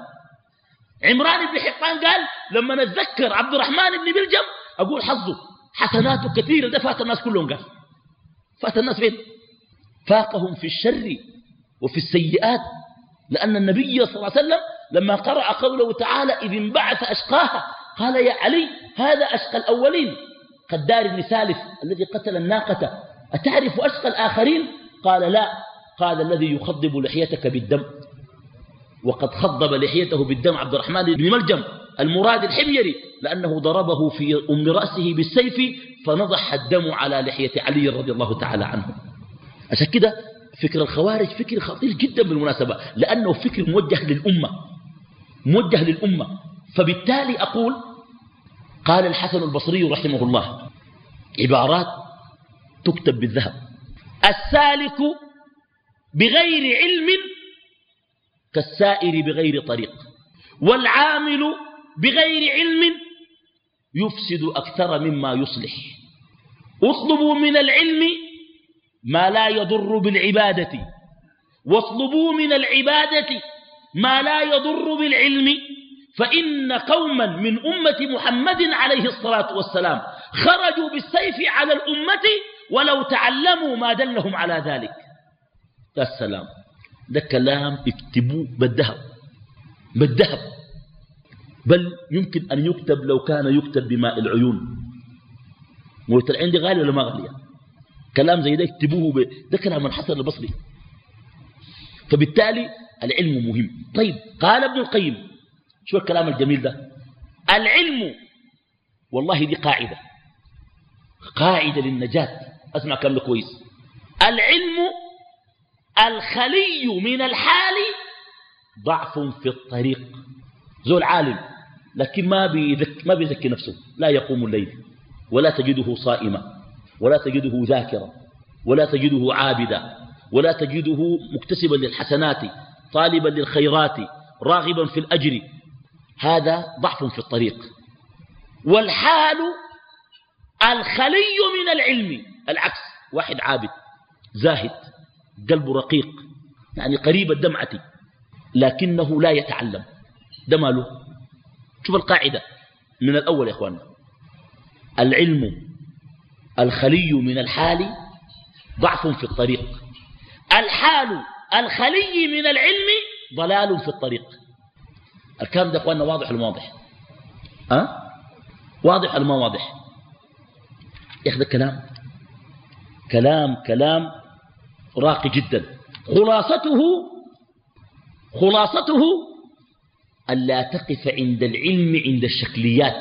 عمران بن حقان قال لما نتذكر عبد الرحمن بن بلجم أقول حظه حسناته كثيرة ده فات الناس كلهم قال. فات الناس فين؟ فاقهم في الشر وفي السيئات لأن النبي صلى الله عليه وسلم لما قرأ قوله تعالى إذ انبعث أشقاها قال يا علي هذا أشقى الأولين. قدار بن سالف الذي قتل الناقة. أتعرف أشقى الآخرين؟ قال لا. قال الذي يخضب لحيتك بالدم. وقد خضب لحيته بالدم عبد الرحمن بن ملجم المراد الحميري لأنه ضربه في أم رأسه بالسيف فنضح الدم على لحية علي رضي الله تعالى عنه. عشان كده فكر الخوارج فكر خطير جدا بالمناسبة لأنه فكر موجه للأمة. موجه للأمة. فبالتالي أقول قال الحسن البصري رحمه الله عبارات تكتب بالذهب. السالك بغير علم كالسائر بغير طريق والعامل بغير علم يفسد أكثر مما يصلح. اطلبوا من العلم ما لا يضر بالعبادة واطلبوا من العبادة ما لا يضر بالعلم فإن قوما من أمة محمد عليه الصلاة والسلام خرجوا بالسيف على الأمة ولو تعلموا ما دلهم على ذلك. يا السلام ده كلام اكتبوه بالذهب بالذهب. بل يمكن أن يكتب لو كان يكتب بماء العيون. موت العين دي غالية ولا ما غالية؟ كلام زي ده اكتبوه ب... ده كلام الحسن البصري. فبالتالي العلم مهم. طيب قال ابن القيم شو الكلام الجميل ده؟ العلم والله دي قاعدة. قاعدة للنجاة. أسمع كلام كويس. العلم الخلي من الحال ضعف في الطريق. زول عالم لكن ما بيذك ما بيزكي نفسه. لا يقوم الليل ولا تجده صائما ولا تجده ذاكرا ولا تجده عابدا ولا تجده مكتسبا للحسنات طالبا للخيرات راغبا في الأجر هذا ضعف في الطريق. والحال الخلي من العلم العكس واحد عابد زاهد قلبه رقيق يعني قريب الدمعة لكنه لا يتعلم. ده ماله؟ شوف القاعدة من الأول يا إخواننا. العلم الخلي من الحال ضعف في الطريق. الحال الخلي من العلم ضلال في الطريق. الكلام ده إخواننا واضح ولا واضح؟ أه؟ واضح ولا ما واضح؟ ياخذ الكلام كلام. كلام راقي جدا. خلاصته خلاصته ألا تقف عند العلم عند الشكليات.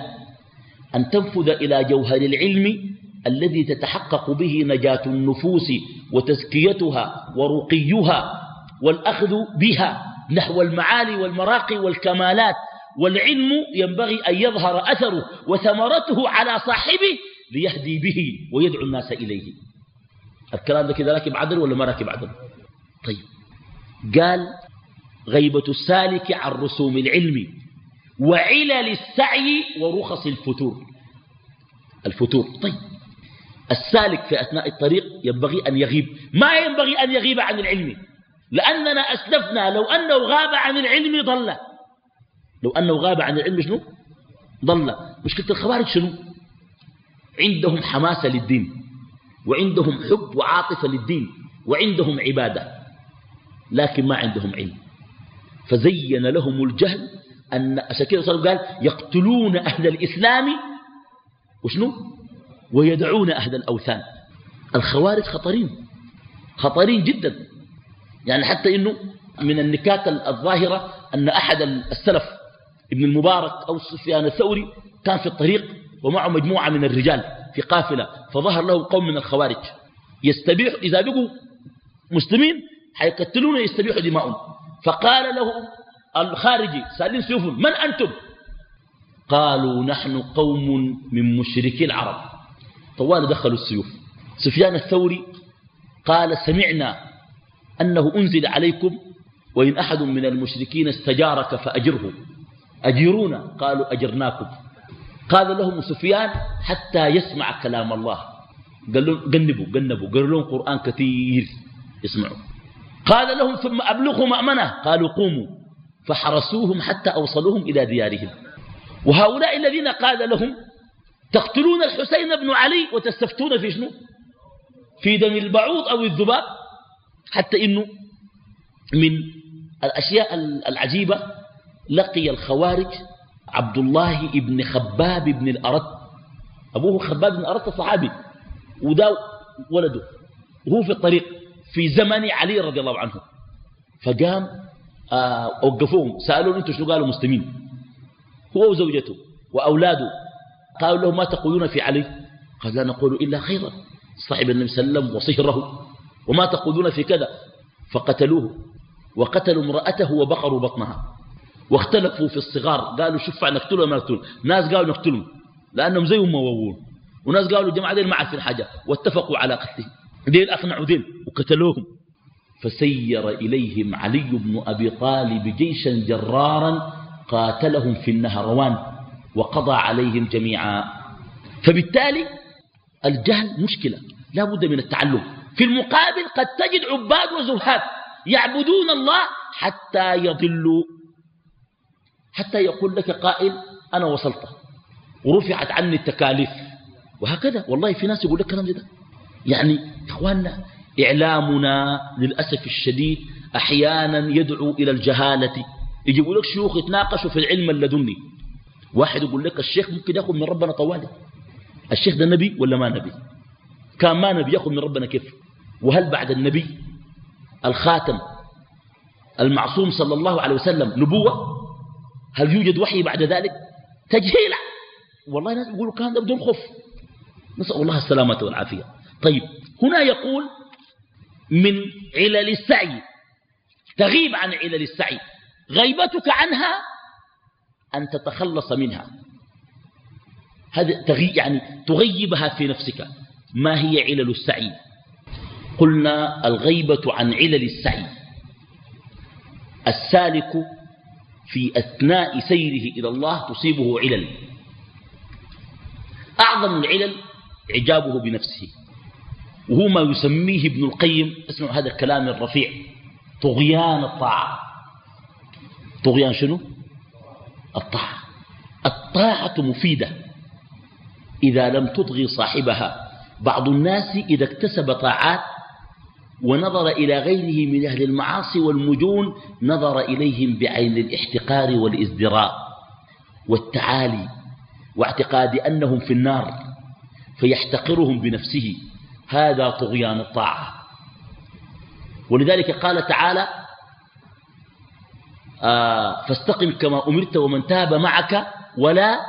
أن تنفذ إلى جوهر العلم الذي تتحقق به نجاة النفوس وتزكيتها ورقيها والأخذ بها. نحو المعالي والمراقي والكمالات والعلم ينبغي أن يظهر أثره وثمرته على صاحبه ليهدي به ويدعو الناس إليه. الكلام ده كده راكب عدل ولا ما راكب عدل؟ طيب. قال غيبة السالك عن رسوم العلم وعلل السعي ورخص الفتور. الفتور. طيب. السالك في أثناء الطريق ينبغي أن يغيب. ما ينبغي أن يغيب عن العلم؟ لأننا أسلفنا لو أنه غاب عن العلم ضل. لو أنه غاب عن العلم شنو؟ ضل. مشكلة الخوارج شنو؟ عندهم حماسة للدين وعندهم حب وعاطفة للدين وعندهم عبادة لكن ما عندهم علم. فزين لهم الجهل أن عشان كده قال يقتلون أهل الإسلام وشنو؟ ويدعون أهل الأوثان. الخوارج خطرين خطرين جدا. يعني حتى إنه من النكات الظاهرة أن أحد السلف ابن المبارك أو سفيان الثوري كان في الطريق ومعه مجموعة من الرجال في قافلة فظهر له قوم من الخوارج. يستبيح إذا بقوا مسلمين حيقتلون يستبيحوا دماؤهم. فقال له الخارجي سالين سيوفهم من أنتم؟ قالوا نحن قوم من مشركي العرب. طوال دخلوا السيوف. سفيان الثوري قال سمعنا أنه أنزل عليكم وإن أحد من المشركين استجارك فأجره أجيرونا؟ قالوا أجرناكم. قال لهم سفيان حتى يسمع كلام الله. قال لهم جنبوا جنبوا. قالوا لهم قرآن كثير. اسمعوا. قال لهم ثم أبلغوا مأمنة قالوا قوموا. فحرسوهم حتى أوصلوهم إلى ديارهم. وهؤلاء الذين قال لهم تقتلون الحسين بن علي وتستفتون في شنو؟ في دم البعوض أو الذباب؟ حتى إنه من الأشياء العجيبة لقي الخوارج عبد الله بن خباب بن الأرد أبوه خباب بن الأرد صحابي وده ولده. وهو في الطريق في زمن علي رضي الله عنه. فقام آه وقفوهم. سألوا أنتم شنو قالوا مسلمين؟ هو وزوجته وأولاده. قالوا له ما تقولون في علي؟ قال لا نقول إلا خيرا. صاحب النبي صلى الله عليه وسلم وصهره. وما تقولون في كذا. فقتلوه. وقتلوا امرأته وبقروا بطنها. واختلفوا في الصغار. قالوا شوف وما نقتله ناس قالوا نقتلهم. لأنهم زيهم مووون وناس قالوا جماعة ديل ما عارفين حاجة واتفقوا على قتله ديل أقنعوا ديل. وقتلوهم. فسير إليهم علي بن أبي طالب جيشا جرارا قاتلهم في النهروان وقضى عليهم جميعا. فبالتالي الجهل مشكلة. لا بد من التعلم. في المقابل قد تجد عباد وزهاد يعبدون الله حتى يضلوا. حتى يقول لك قائل أنا وصلت ورفعت عني التكاليف. وهكذا والله في ناس يقول لك كلام ده. يعني إخواننا إعلامنا للأسف الشديد أحيانا يدعو إلى الجهالة. يجيبوا لك شيوخ يتناقشوا في العلم اللدني واحد يقول لك الشيخ ممكن ياخذ من ربنا طوالي. الشيخ ده نبي ولا ما نبي؟ كان ما نبي ياخذ من ربنا كيف؟ وهل بعد النبي الخاتم المعصوم صلى الله عليه وسلم نبوة؟ هل يوجد وحي بعد ذلك؟ تجهيل والله الناس يقولوا كان ده بدون خوف. نسأل الله السلامة والعافية. طيب هنا يقول من علل السعي تغيب عن علل السعي. غيبتك عنها أن تتخلص منها. هذا يعني تغيبها في نفسك. ما هي علل السعي؟ قلنا الغيبة عن علل السعي. السالك في أثناء سيره إلى الله تصيبه علل. أعظم العلل إعجابه بنفسه. وهو ما يسميه ابن القيم اسمع هذا الكلام الرفيع طغيان الطاعة. طغيان شنو؟ الطاعة. الطاعة مفيدة إذا لم تطغي صاحبها. بعض الناس إذا اكتسب طاعات ونظر إلى غيره من أهل المعاصي والمجون نظر إليهم بعين الاحتقار والإزدراء والتعالي واعتقاد أنهم في النار فيحتقرهم بنفسه. هذا طغيان الطاعة. ولذلك قال تعالى آه فاستقم كما أمرت ومن تاب معك ولا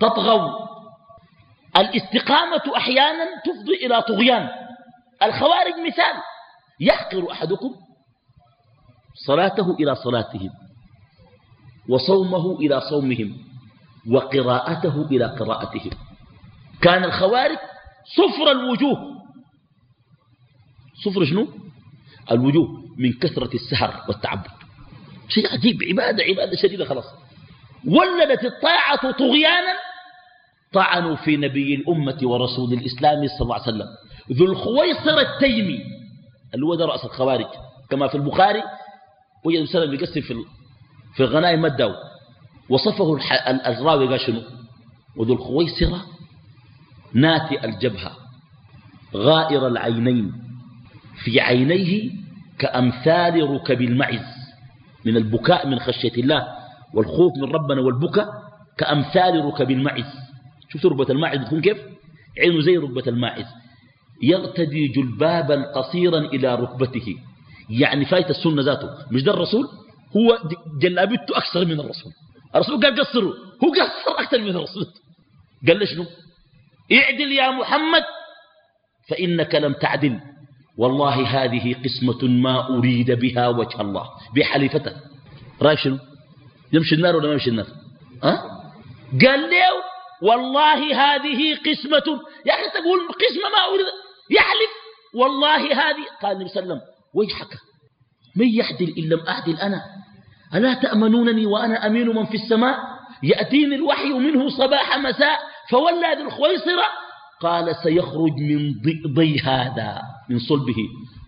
تطغوا. الاستقامة أحيانا تفضي إلى طغيان. الخوارج مثال يحقر أحدكم صلاته إلى صلاتهم وصومه إلى صومهم وقراءته إلى قراءتهم. كان الخوارج صفر الوجوه. صفر شنو؟ الوجوه من كثرة السهر والتعبد. شيء عجيب عبادة عبادة شديدة خلاص. ولدت الطاعة طغيانا طعنوا في نبي الأمة ورسول الإسلام صلى الله عليه وسلم. ذو الخويصر التيمي اللي هو ده رأس الخوارج كما في البخاري وجد سلم يقسم في في الغنائم مدوا وصفه الراوي قال شنو؟ وذو الخويصرة ناتئ الجبهة غائر العينين في عينيه كأمثال ركب المعز من البكاء من خشية الله والخوف من ربنا والبكاء كأمثال ركب المعز. شفت ركبة الماعز بتكون كيف؟ عينه زي ركبة الماعز. يرتدي جلبابا قصيرا إلى ركبته. يعني فايت السنة ذاته. مش ده الرسول؟ هو جلابته أكثر من الرسول. الرسول قال قصروا هو قصر أكثر من الرسول. قال له شنو؟ اعدل يا محمد فإنك لم تعدل. والله هذه قسمة ما أريد بها وجه الله. بحليفتك رأيك شنو؟ يمشي النار ولا ما يمشي النار؟ أه؟ قال له والله هذه قسمة. يا أخي تقول قسمة ما أريد. يحلف والله هذه قال النبي صلى الله عليه وسلم ويحك من يحدل إن لم أعدل أنا؟ ألا تأمنونني وأنا أمين من في السماء؟ يأتيني الوحي منه صباح مساء فولى ذي الخويصرة. قال سيخرج من ضي هذا من صلبه.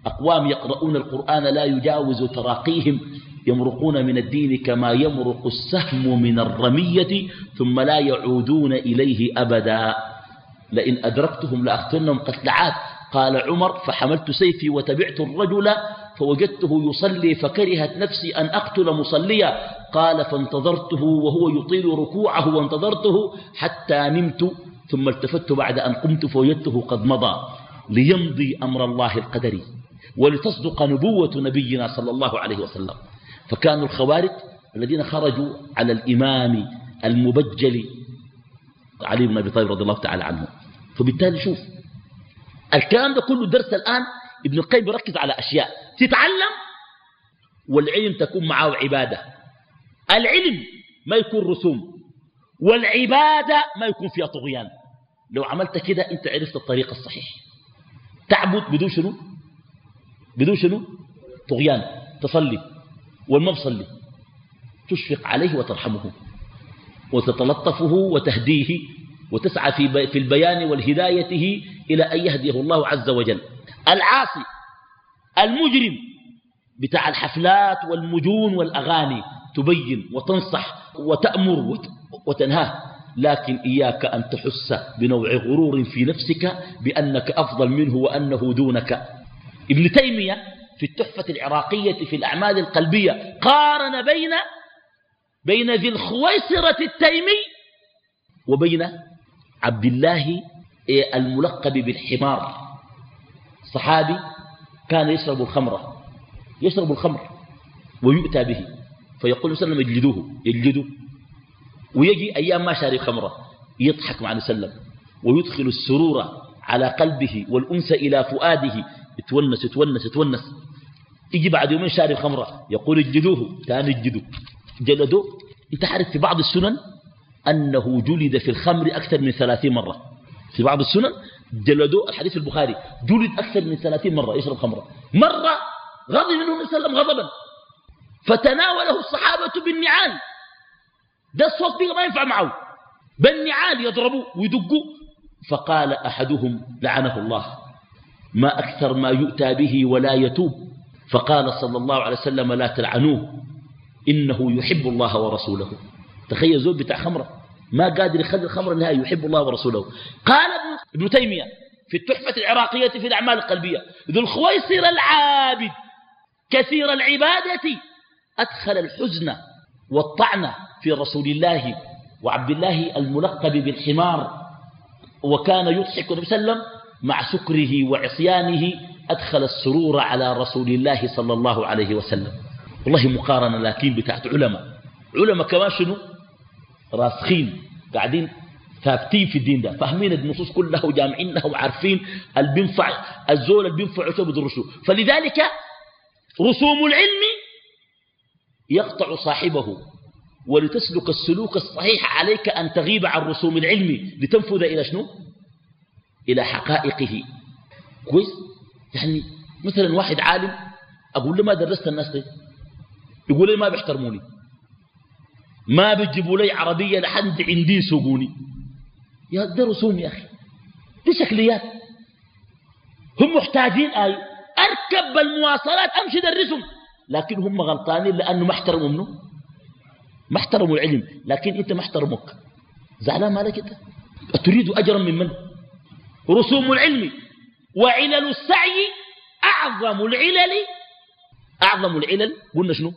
أقوام يقرؤون القرآن لا يجاوز تراقيهم يمرقون من الدين كما يمرق السهم من الرمية ثم لا يعودون إليه أبدا. لئن أدركتهم لأقتلنهم قتل عاد. قال عمر فحملت سيفي وتبعت الرجل فوجدته يصلي فكرهت نفسي أن أقتل مصليا. قال فانتظرته وهو يطيل ركوعه وانتظرته حتى نمت ثم التفت بعد أن قمت فوجدته قد مضى. ليمضي أمر الله القدري ولتصدق نبوة نبينا صلى الله عليه وسلم. فكانوا الخوارج الذين خرجوا على الإمام المبجل علي بن أبي طالب رضي الله تعالى عنه. فبالتالي شوف الكلام ده كله درس الآن ابن القيم يركز على أشياء. تتعلم والعلم تكون معه عبادة. العلم ما يكون رسوم والعبادة ما يكون فيها طغيان. لو عملت كده أنت عرفت الطريق الصحيح. تعبد بدون شنو؟ بدون شنو؟ طغيان. تصلي والما بصلي تشفق عليه وترحمه. وتتلطفه وتهديه. وتسعى في في البيان والهدايته إلى أن يهديه الله عز وجل. العاصي المجرم بتاع الحفلات والمجون والأغاني تبين وتنصح وتأمر وتنهاه. لكن إياك أن تحس بنوع غرور في نفسك بأنك أفضل منه وأنه دونك. ابن تيمية في التحفة العراقية في الأعمال القلبية قارن بين بين ذي الخويصرة التيمي وبين عبد الله الملقب بالحمار. صحابي كان يشرب الخمر يشرب الخمر ويؤتى به فيقول وسلم يجلدوه يجلدوه ويجي أيام ما شارب خمرة يضحك مع وسلم ويدخل السرور على قلبه والأنس إلى فؤاده. يتونس يتونس يتونس. يجي بعد يومين شارب خمرة يقول اجلدوه. تاني اجلدوه جلدوه أنت عارف في بعض السنن أنه جلد في الخمر أكثر من ثلاثين مرة. في بعض السنن جلدوه الحديث البخاري. جلد أكثر من ثلاثين مرة يشرب خمرة. مرة غضب منه النبي صلى الله عليه وسلم غضبا. فتناوله الصحابة بالنعال. ده الصوت ما ينفع معه. بالنعال يضربوه ويدقوا. فقال أحدهم لعنه الله. ما أكثر ما يؤتى به ولا يتوب. فقال صلى الله عليه وسلم لا تلعنوه. إنه يحب الله ورسوله. تخيل زول بتاع خمرة. ما قادر يخلي الخمر النهاية يحب الله ورسوله. قال ابن تيمية في التحفة العراقية في الأعمال القلبية ذو الخويصر العابد كثير العبادة أدخل الحزن والطعن في رسول الله وعبد الله الملقب بالحمار وكان يضحك النبي صلى الله عليه وسلم مع سكره وعصيانه أدخل السرور على رسول الله صلى الله عليه وسلم. والله مقارنة لكن بتاعت علماء. علماء كمان شنو؟ راسخين قاعدين ثابتين في الدين ده فاهمين النصوص كلها وجامعينها وعارفين البنفع الزول البنفع وشو بدرسه فلذلك رسوم العلم يقطع صاحبه ولتسلك السلوك الصحيح عليك أن تغيب عن رسوم العلم لتنفذ إلى شنو؟ إلى حقائقه. كويس؟ يعني مثلا واحد عالم أقول له ما درست الناس دي يقول لي ما بيحترموني. ما بيجيبوا لي عربية لحد عندي سوقوني. يا ده رسوم يا أخي. دي شكليات هم محتاجين آي أركب بالمواصلات أمشي درسهم. لكن هم غلطانين لأنه ما احترموا منه. ما احترموا العلم. لكن أنت ما احترمك زعلان مالك أنت؟ تريد أجرا من من؟ رسوم العلم وعلل السعي أعظم العلل. أعظم العلل. قلنا شنو؟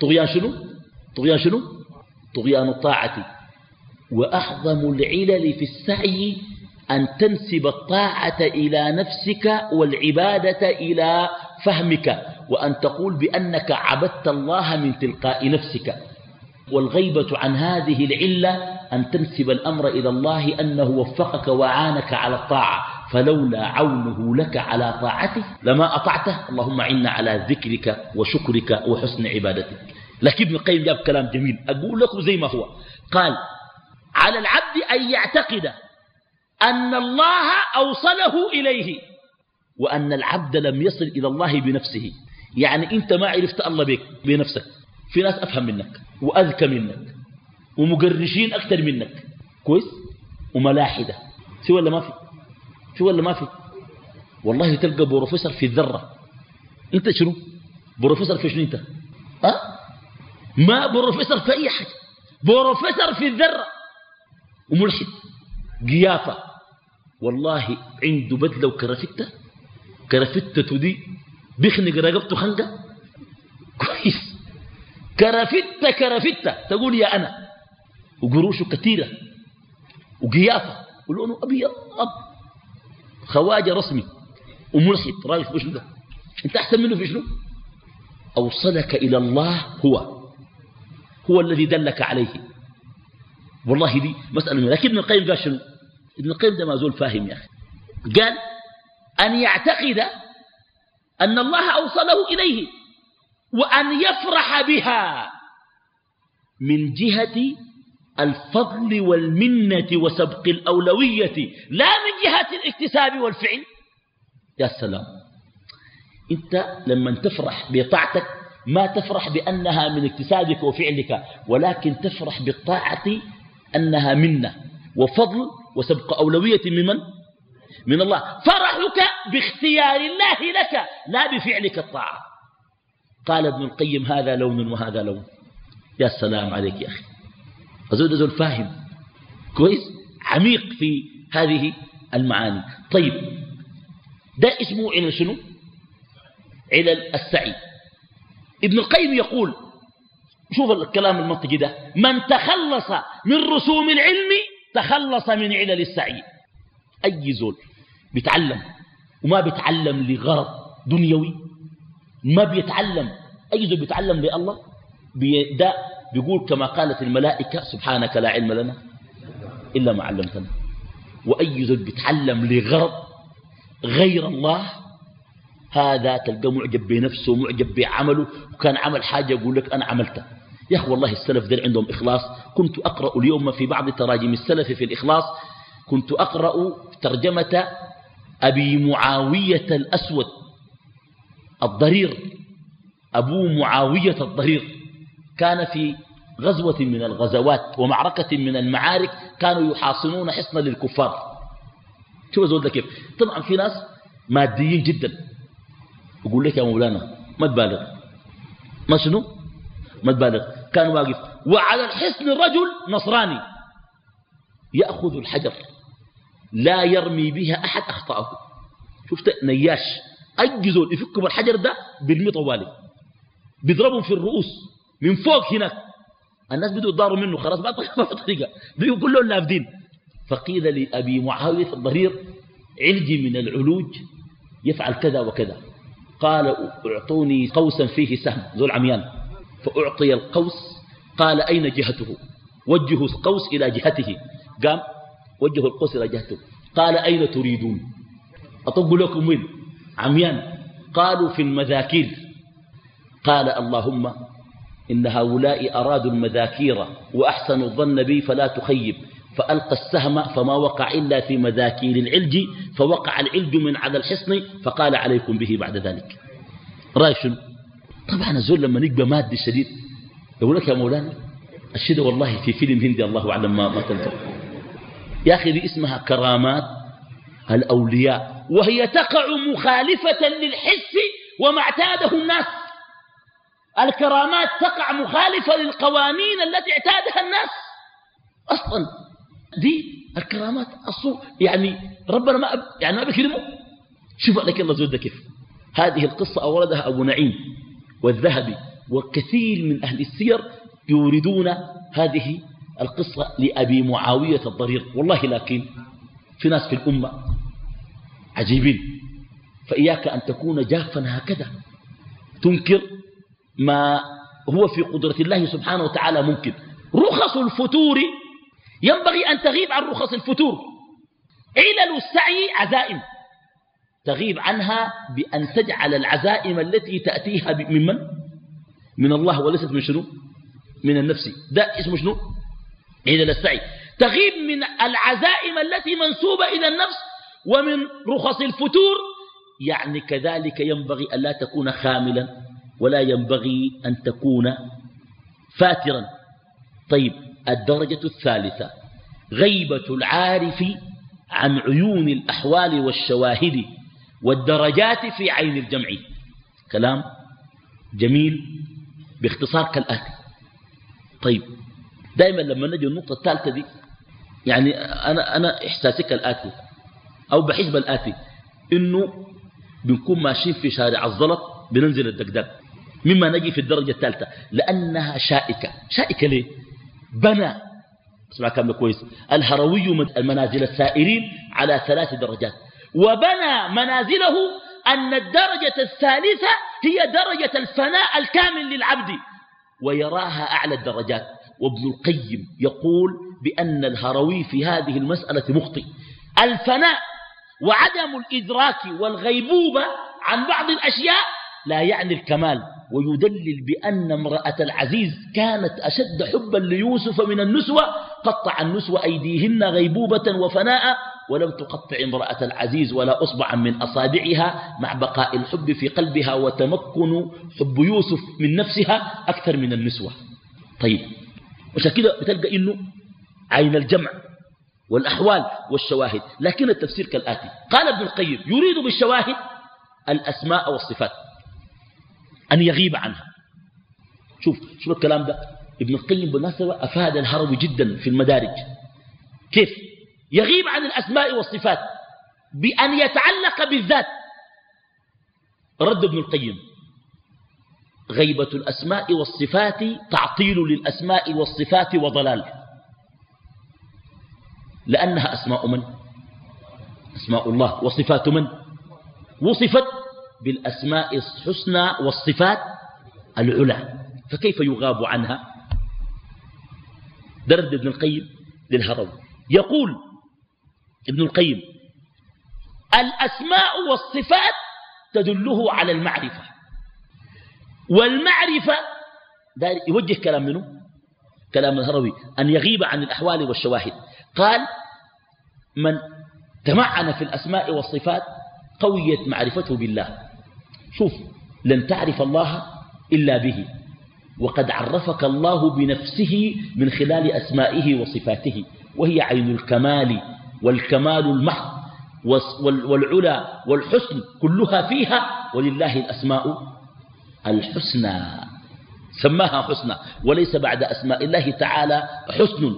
طغيان شنو؟ طغيان شنو؟ طغيان الطاعة. وأعظم العلل في السعي أن تنسب الطاعة إلى نفسك والعبادة إلى فهمك وأن تقول بأنك عبدت الله من تلقاء نفسك. والغيبة عن هذه العلة أن تنسب الأمر إلى الله أنه وفقك وعانك على الطاعة. فلولا عونه لك على طاعته لما أطعته. اللهم عنا على ذكرك وشكرك وحسن عبادتك. لكن ابن القيم جاب كلام جميل. أقول لكم زي ما هو. قال على العبد أن يعتقد أن الله أوصله إليه وأن العبد لم يصل إلى الله بنفسه. يعني أنت ما عرفت الله بك بنفسك. في ناس أفهم منك وأذكى منك ومقرشين أكثر منك. كويس؟ وملاحدة. في ولا ما في؟ في ولا ما في؟ والله تلقى بروفيسور في الذرة. أنت شنو؟ بروفيسور في شنو أنت؟ أه؟ ما بروفيسور في أي حاجة. بروفيسور في الذرة. وملحد قيافة. والله عنده بدلة وكرافتة. كرافتة دي بيخنق رقبته خنقة كويس. كرافتة كرافتة. تقول يا أنا. وقروشه كثيرة. وقيافة. ولونه أبيض. أب خواجة رسمي. وملحد رايح في ده؟ أنت أحسن منه في شنو؟ أوصلك إلى الله هو. هو الذي دلك عليه. والله دي مسألة لكن ابن القيم قال شنو؟ ابن القيم ده ما زول فاهم يا أخي. قال أن يعتقد أن الله أوصله إليه وأن يفرح بها من جهة الفضل والمنة وسبق الأولوية لا من جهة الاكتساب والفعل. يا سلام. أنت لما تفرح بطاعتك ما تفرح بأنها من اكتسابك وفعلك ولكن تفرح بالطاعة أنها منة وفضل وسبق أولوية ممن من الله. فرحك باختيار الله لك لا بفعلك الطاعة. قال ابن القيم هذا لون وهذا لون. يا سلام عليك يا أخي. أزول أزول فاهم. كويس؟ عميق في هذه المعاني. طيب ده اسمه علل شنو؟ علل السعي. ابن القيم يقول شوف الكلام المنطقي ده من تخلص من رسوم العلم تخلص من علل السعي. أي زول بيتعلم وما بيتعلم لغرض دنيوي ما بيتعلم أي زول بيتعلم لله ده بيقول كما قالت الملائكة سبحانك لا علم لنا إلا ما علمتنا. وأي زول بيتعلم لغرض غير الله هذا تلقى معجب بنفسه معجب بعمله وكان عمل حاجة يقول لك أنا عملتها يا أخي والله السلف دل عندهم إخلاص. كنت أقرأ اليوم في بعض تراجم السلف في الإخلاص. كنت أقرأ ترجمة أبي معاوية الأسود الضرير. أبو معاوية الضرير. كان في غزوة من الغزوات ومعركة من المعارك كانوا يحاصنون حصنا للكفار. شوف زود كيف. طبعا في ناس ماديين جدا. يقول لك يا مولانا ما تبالغ. ما شنو؟ ما تبالغ. كان واقف. وعلى الحصن رجل نصراني. يأخذ الحجر. لا يرمي بها أحد أخطأه شفت؟ نياش. أجزوا يفكوا بالحجر ده بالمي طوالي بيضربهم في الرؤوس. من فوق هناك. الناس بدوا يضاروا منه. خلاص ما طريقة. بيقوا كلهم لافدين. فقيل لأبي معاوية الضرير علجي من العلوج يفعل كذا وكذا. قال اعطوني قوسا فيه سهم ذو العميان. فأعطي القوس قال أين جهته؟ وجهوا القوس إلى جهته. قام وجهوا القوس إلى جهته. قال أين تريدون؟ أطب لكم وين؟ عميان. قالوا في المذاكير. قال اللهم إن هؤلاء أرادوا المذاكير وأحسنوا الظن بي فلا تخيب. فألقى السهم فما وقع إلا في مذاكير العلج فوقع العلج من على الحصن فقال عليكم به بعد ذلك. رأي شنو؟ طبعا الزول لما نقبى مادي شديد يقول لك يا مولانا الشدة والله في فيلم هندي الله أعلم ما, ما يا أخي دي اسمها كرامات الأولياء وهي تقع مخالفة للحس وما اعتاده الناس. الكرامات تقع مخالفة للقوانين التي اعتادها الناس. أصلا دي الكرامات أصلا يعني ربنا ما أب يعني ما بيكرمه شوف لك الله زود كيف. هذه القصة أوردها أبو نعيم والذهبي وكثير من أهل السير يوردون هذه القصة لأبي معاوية الضرير. والله لكن في ناس في الأمة عجيبين. فإياك أن تكون جافا هكذا. تنكر ما هو في قدرة الله سبحانه وتعالى ممكن. رخص الفتور ينبغي أن تغيب عن رخص الفتور علل السعي عزائم تغيب عنها بأن تجعل العزائم التي تأتيها من من؟ من الله وليست من شنو؟ من النفس ده اسمه شنو؟ علل السعي تغيب من العزائم التي منسوبة إلى النفس ومن رخص الفتور يعني كذلك ينبغي أن لا تكون خاملا ولا ينبغي أن تكون فاترا طيب الدرجة الثالثة. غيبة العارف عن عيون الأحوال والشواهد والدرجات في عين الجمع. كلام جميل باختصار كالآتي. طيب دائما لما نجي النقطة الثالثة دي يعني أنا, أنا إحساسي كالآتي أو بحسب الآتي إنه بنكون ماشيين في شارع الزلط بننزل الدقدق مما نجي في الدرجة الثالثة لأنها شائكة. شائكة ليه؟ بنى. اسمع كلام كويس. الهروي من منازل السائرين على ثلاث درجات. وبنى منازله أن الدرجة الثالثة هي درجة الفناء الكامل للعبد ويراها أعلى الدرجات. وابن القيم يقول بأن الهروي في هذه المسألة مخطئ. الفناء وعدم الإدراك والغيبوبة عن بعض الأشياء لا يعني الكمال. ويدلل بأن امرأة العزيز كانت أشد حبا ليوسف من النسوة قطع النسوة أيديهن غيبوبة وفناء ولم تقطع امرأة العزيز ولا أصبعا من أصابعها مع بقاء الحب في قلبها وتمكن حب يوسف من نفسها أكثر من النسوة. طيب عشان كده بتلقى إنه عين الجمع والأحوال والشواهد. لكن التفسير كالآتي. قال ابن القيم يريد بالشواهد الأسماء والصفات. أن يغيب عنها. شوف شوف الكلام ده. ابن القيم بالمناسبة أفاد الهروي جدا في المدارج. كيف؟ يغيب عن الأسماء والصفات بأن يتعلق بالذات. رد ابن القيم. غيبة الأسماء والصفات تعطيل للأسماء والصفات وضلال. لأنها أسماء من؟ أسماء الله. وصفات من؟ وصفت بالأسماء الحسنى والصفات العلى فكيف يغاب عنها؟ درد ابن القيم للهروي يقول ابن القيم الأسماء والصفات تدله على المعرفة. والمعرفة يوجه كلام منه؟ كلام الهروي أن يغيب عن الأحوال والشواهد. قال من تمعن في الأسماء والصفات قويت معرفته بالله. شوف لن تعرف الله إلا به وقد عرفك الله بنفسه من خلال أسمائه وصفاته وهي عين الكمال والكمال المحض والعلا والحسن كلها فيها ولله الأسماء. الحسنى سماها حسنى وليس بعد أسماء الله تعالى حسن.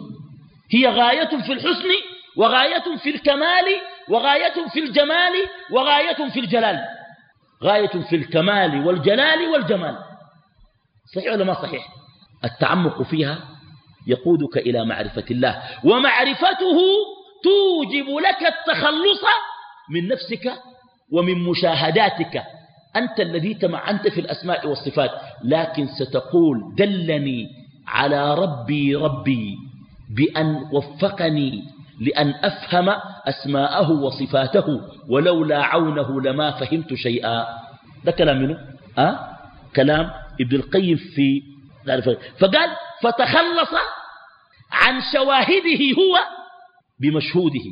هي غاية في الحسن وغاية في الكمال وغاية في الجمال وغاية في الجلال. غاية في الكمال والجلال والجمال. صحيح ولا ما صحيح؟ التعمق فيها يقودك إلى معرفة الله ومعرفته توجب لك التخلص من نفسك ومن مشاهداتك. أنت الذي تمعنت في الأسماء والصفات لكن ستقول دلني على ربي ربي بأن وفقني لأن أفهم أسماءه وصفاته ولولا عونه لما فهمت شيئا. ده كلام منه أه؟ كلام ابن القيم في فقال فتخلص عن شواهده هو بمشهوده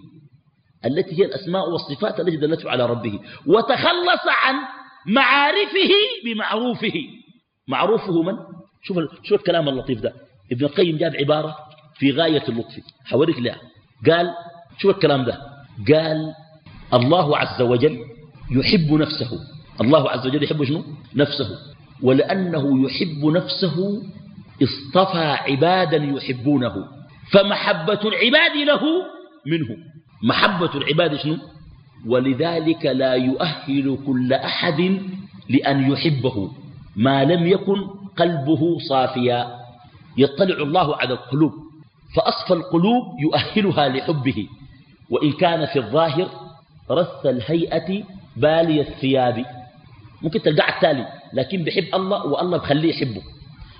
التي هي الأسماء والصفات التي دلته على ربه. وتخلص عن معارفه بمعروفه. معروفه من؟ شوف شوف الكلام اللطيف ده. ابن القيم جاب عبارة في غاية اللطف. حوريك لها. قال شو الكلام ده؟ قال الله عز وجل يحب نفسه. الله عز وجل يحب شنو؟ نفسه. ولأنه يحب نفسه اصطفى عبادا يحبونه. فمحبة العباد له منه. محبة العباد شنو؟ ولذلك لا يؤهل كل أحد لأن يحبه. ما لم يكن قلبه صافيا. يطلع الله على القلوب. فأصفى القلوب يؤهلها لحبه. وإن كان في الظاهر رث الهيئة بالي الثياب. ممكن تلقى التالي لكن بحب الله والله بخليه يحبه.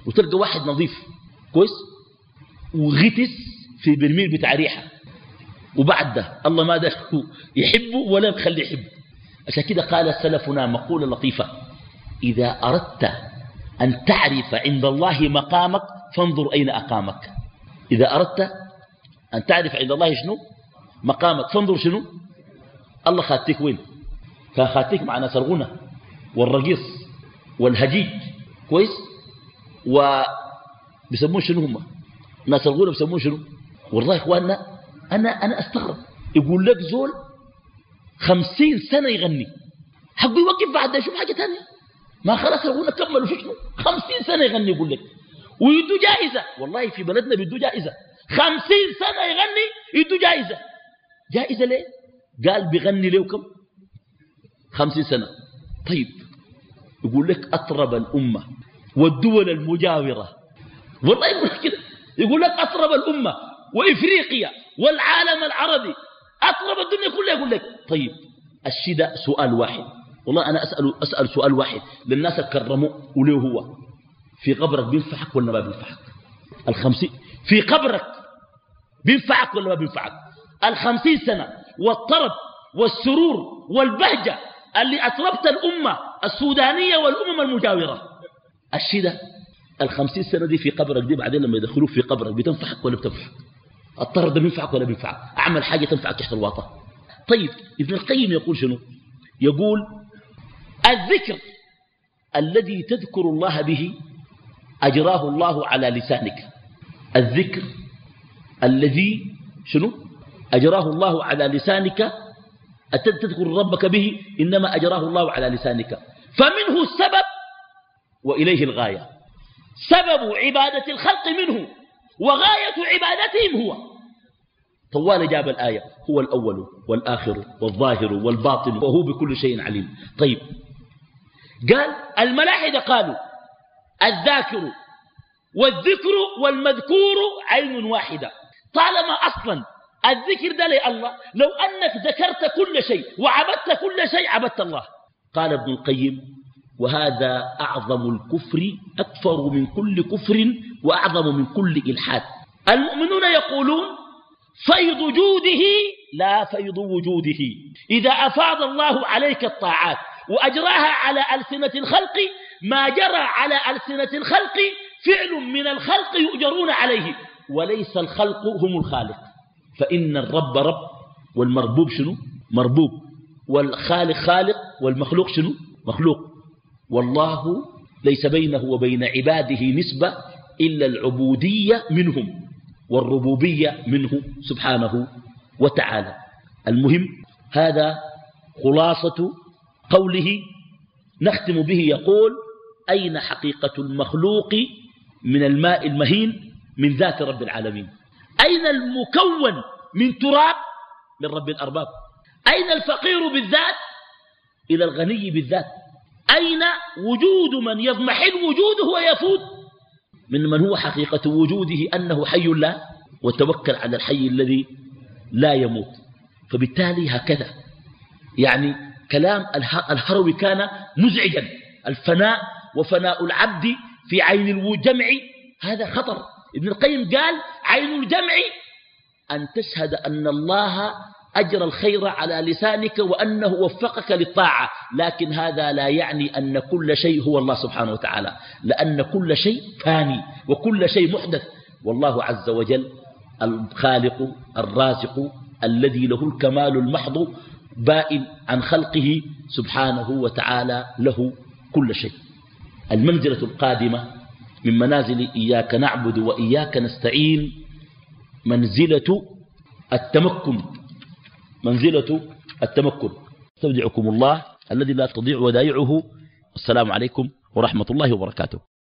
وتلقى واحد نظيف كويس؟ وغتس في برميل بتاع ريحة. وبعد ده الله ما ده يحبه ولا بخليه يحبه. عشان كده قال سلفنا مقولة لطيفة إذا أردت أن تعرف عند الله مقامك فانظر أين أقامك. إذا أردت أن تعرف عند الله شنو؟ مقامك. فانظر شنو؟ الله خاتيك وين؟ كان خاتيك مع ناس الغنى والرقيص والهجيج. كويس؟ و بيسمون شنو هم؟ ناس الغنى بسموه شنو؟ والله إخواننا أنا, أنا أستغرب. يقول لك زول خمسين سنة يغني. حقه يوقف بعد يشوف حاجة تانية. ما خلاص الغنى كملوا شنو؟ خمسين سنة يغني يقول لك. ويدوا جائزة. والله في بلدنا بيدوا جائزة. خمسين سنة يغني يدوا جائزة. جائزة ليه؟ قال بيغني له كم خمسين سنة. طيب يقول لك أطرب الأمة والدول المجاورة. والله يقول لك كده. يقول لك أطرب الأمة وإفريقيا والعالم العربي. أطرب الدنيا كلها يقول لك. طيب الشدة سؤال واحد. والله أنا أسأل, أسأل سؤال واحد للناس كرموا وليه هو؟ في قبرك بينفعك ولا ما بينفعك؟ الخمسين. في قبرك بينفعك ولا ما بينفعك؟ الخمسين سنة والطرب والسرور والبهجة اللي أطربت الأمة السودانية والأمم المجاورة. الشدة الخمسين سنة دي في قبرك دي بعدين لما يدخلوك في قبرك بتنفعك ولا بتنفعك؟ الطرد بينفعك ولا بينفعك؟ أعمل حاجة تنفعك تحت الواطة. طيب ابن القيم يقول شنو؟ يقول الذكر الذي تذكر الله به أجراه الله على لسانك. الذكر الذي شنو؟ أجراه الله على لسانك. تذكر ربك به إنما أجراه الله على لسانك. فمنه السبب وإليه الغاية. سبب عبادة الخلق منه وغاية عبادتهم هو. طوال جاب الآية. هو الأول والآخر والظاهر والباطن وهو بكل شيء عليم. طيب. قال الملاحدة قالوا الذاكر والذكر والمذكور عين واحدة. طالما أصلا الذكر ده لله لو أنك ذكرت كل شيء وعبدت كل شيء عبدت الله. قال ابن القيم وهذا أعظم الكفر أكثر من كل كفر وأعظم من كل إلحاد. المؤمنون يقولون فيض جوده لا فيض وجوده. إذا أفاض الله عليك الطاعات وأجراها على ألسنة الخلق ما جرى على ألسنة الخلق فعل من الخلق يؤجرون عليه وليس الخلق هم الخالق. فإن الرب رب والمربوب شنو؟ مربوب. والخالق خالق والمخلوق شنو؟ مخلوق. والله ليس بينه وبين عباده نسبة إلا العبودية منهم والربوبية منه سبحانه وتعالى. المهم هذا خلاصة قوله نختم به يقول أين حقيقة المخلوق من الماء المهين من ذات رب العالمين؟ أين المكون من تراب من رب الأرباب؟ أين الفقير بالذات إلى الغني بالذات؟ أين وجود من يضمحل وجوده ويفوت؟ من من هو حقيقة وجوده أنه حي لا وتوكل على الحي الذي لا يموت؟ فبالتالي هكذا. يعني كلام الهروي كان مزعجا. الفناء وفناء العبد في عين الجمع. هذا خطر. ابن القيم قال عين الجمع أن تشهد أن الله أجر الخير على لسانك وأنه وفقك للطاعة. لكن هذا لا يعني أن كل شيء هو الله سبحانه وتعالى. لأن كل شيء فاني وكل شيء محدث. والله عز وجل الخالق الرازق الذي له الكمال المحض بائن عن خلقه سبحانه وتعالى له كل شيء. المنزلة القادمة من منازل إياك نعبد وإياك نستعين منزلة التمكن منزلة التمكن. أستودعكم الله الذي لا تضيع ودائعه. السلام عليكم ورحمة الله وبركاته.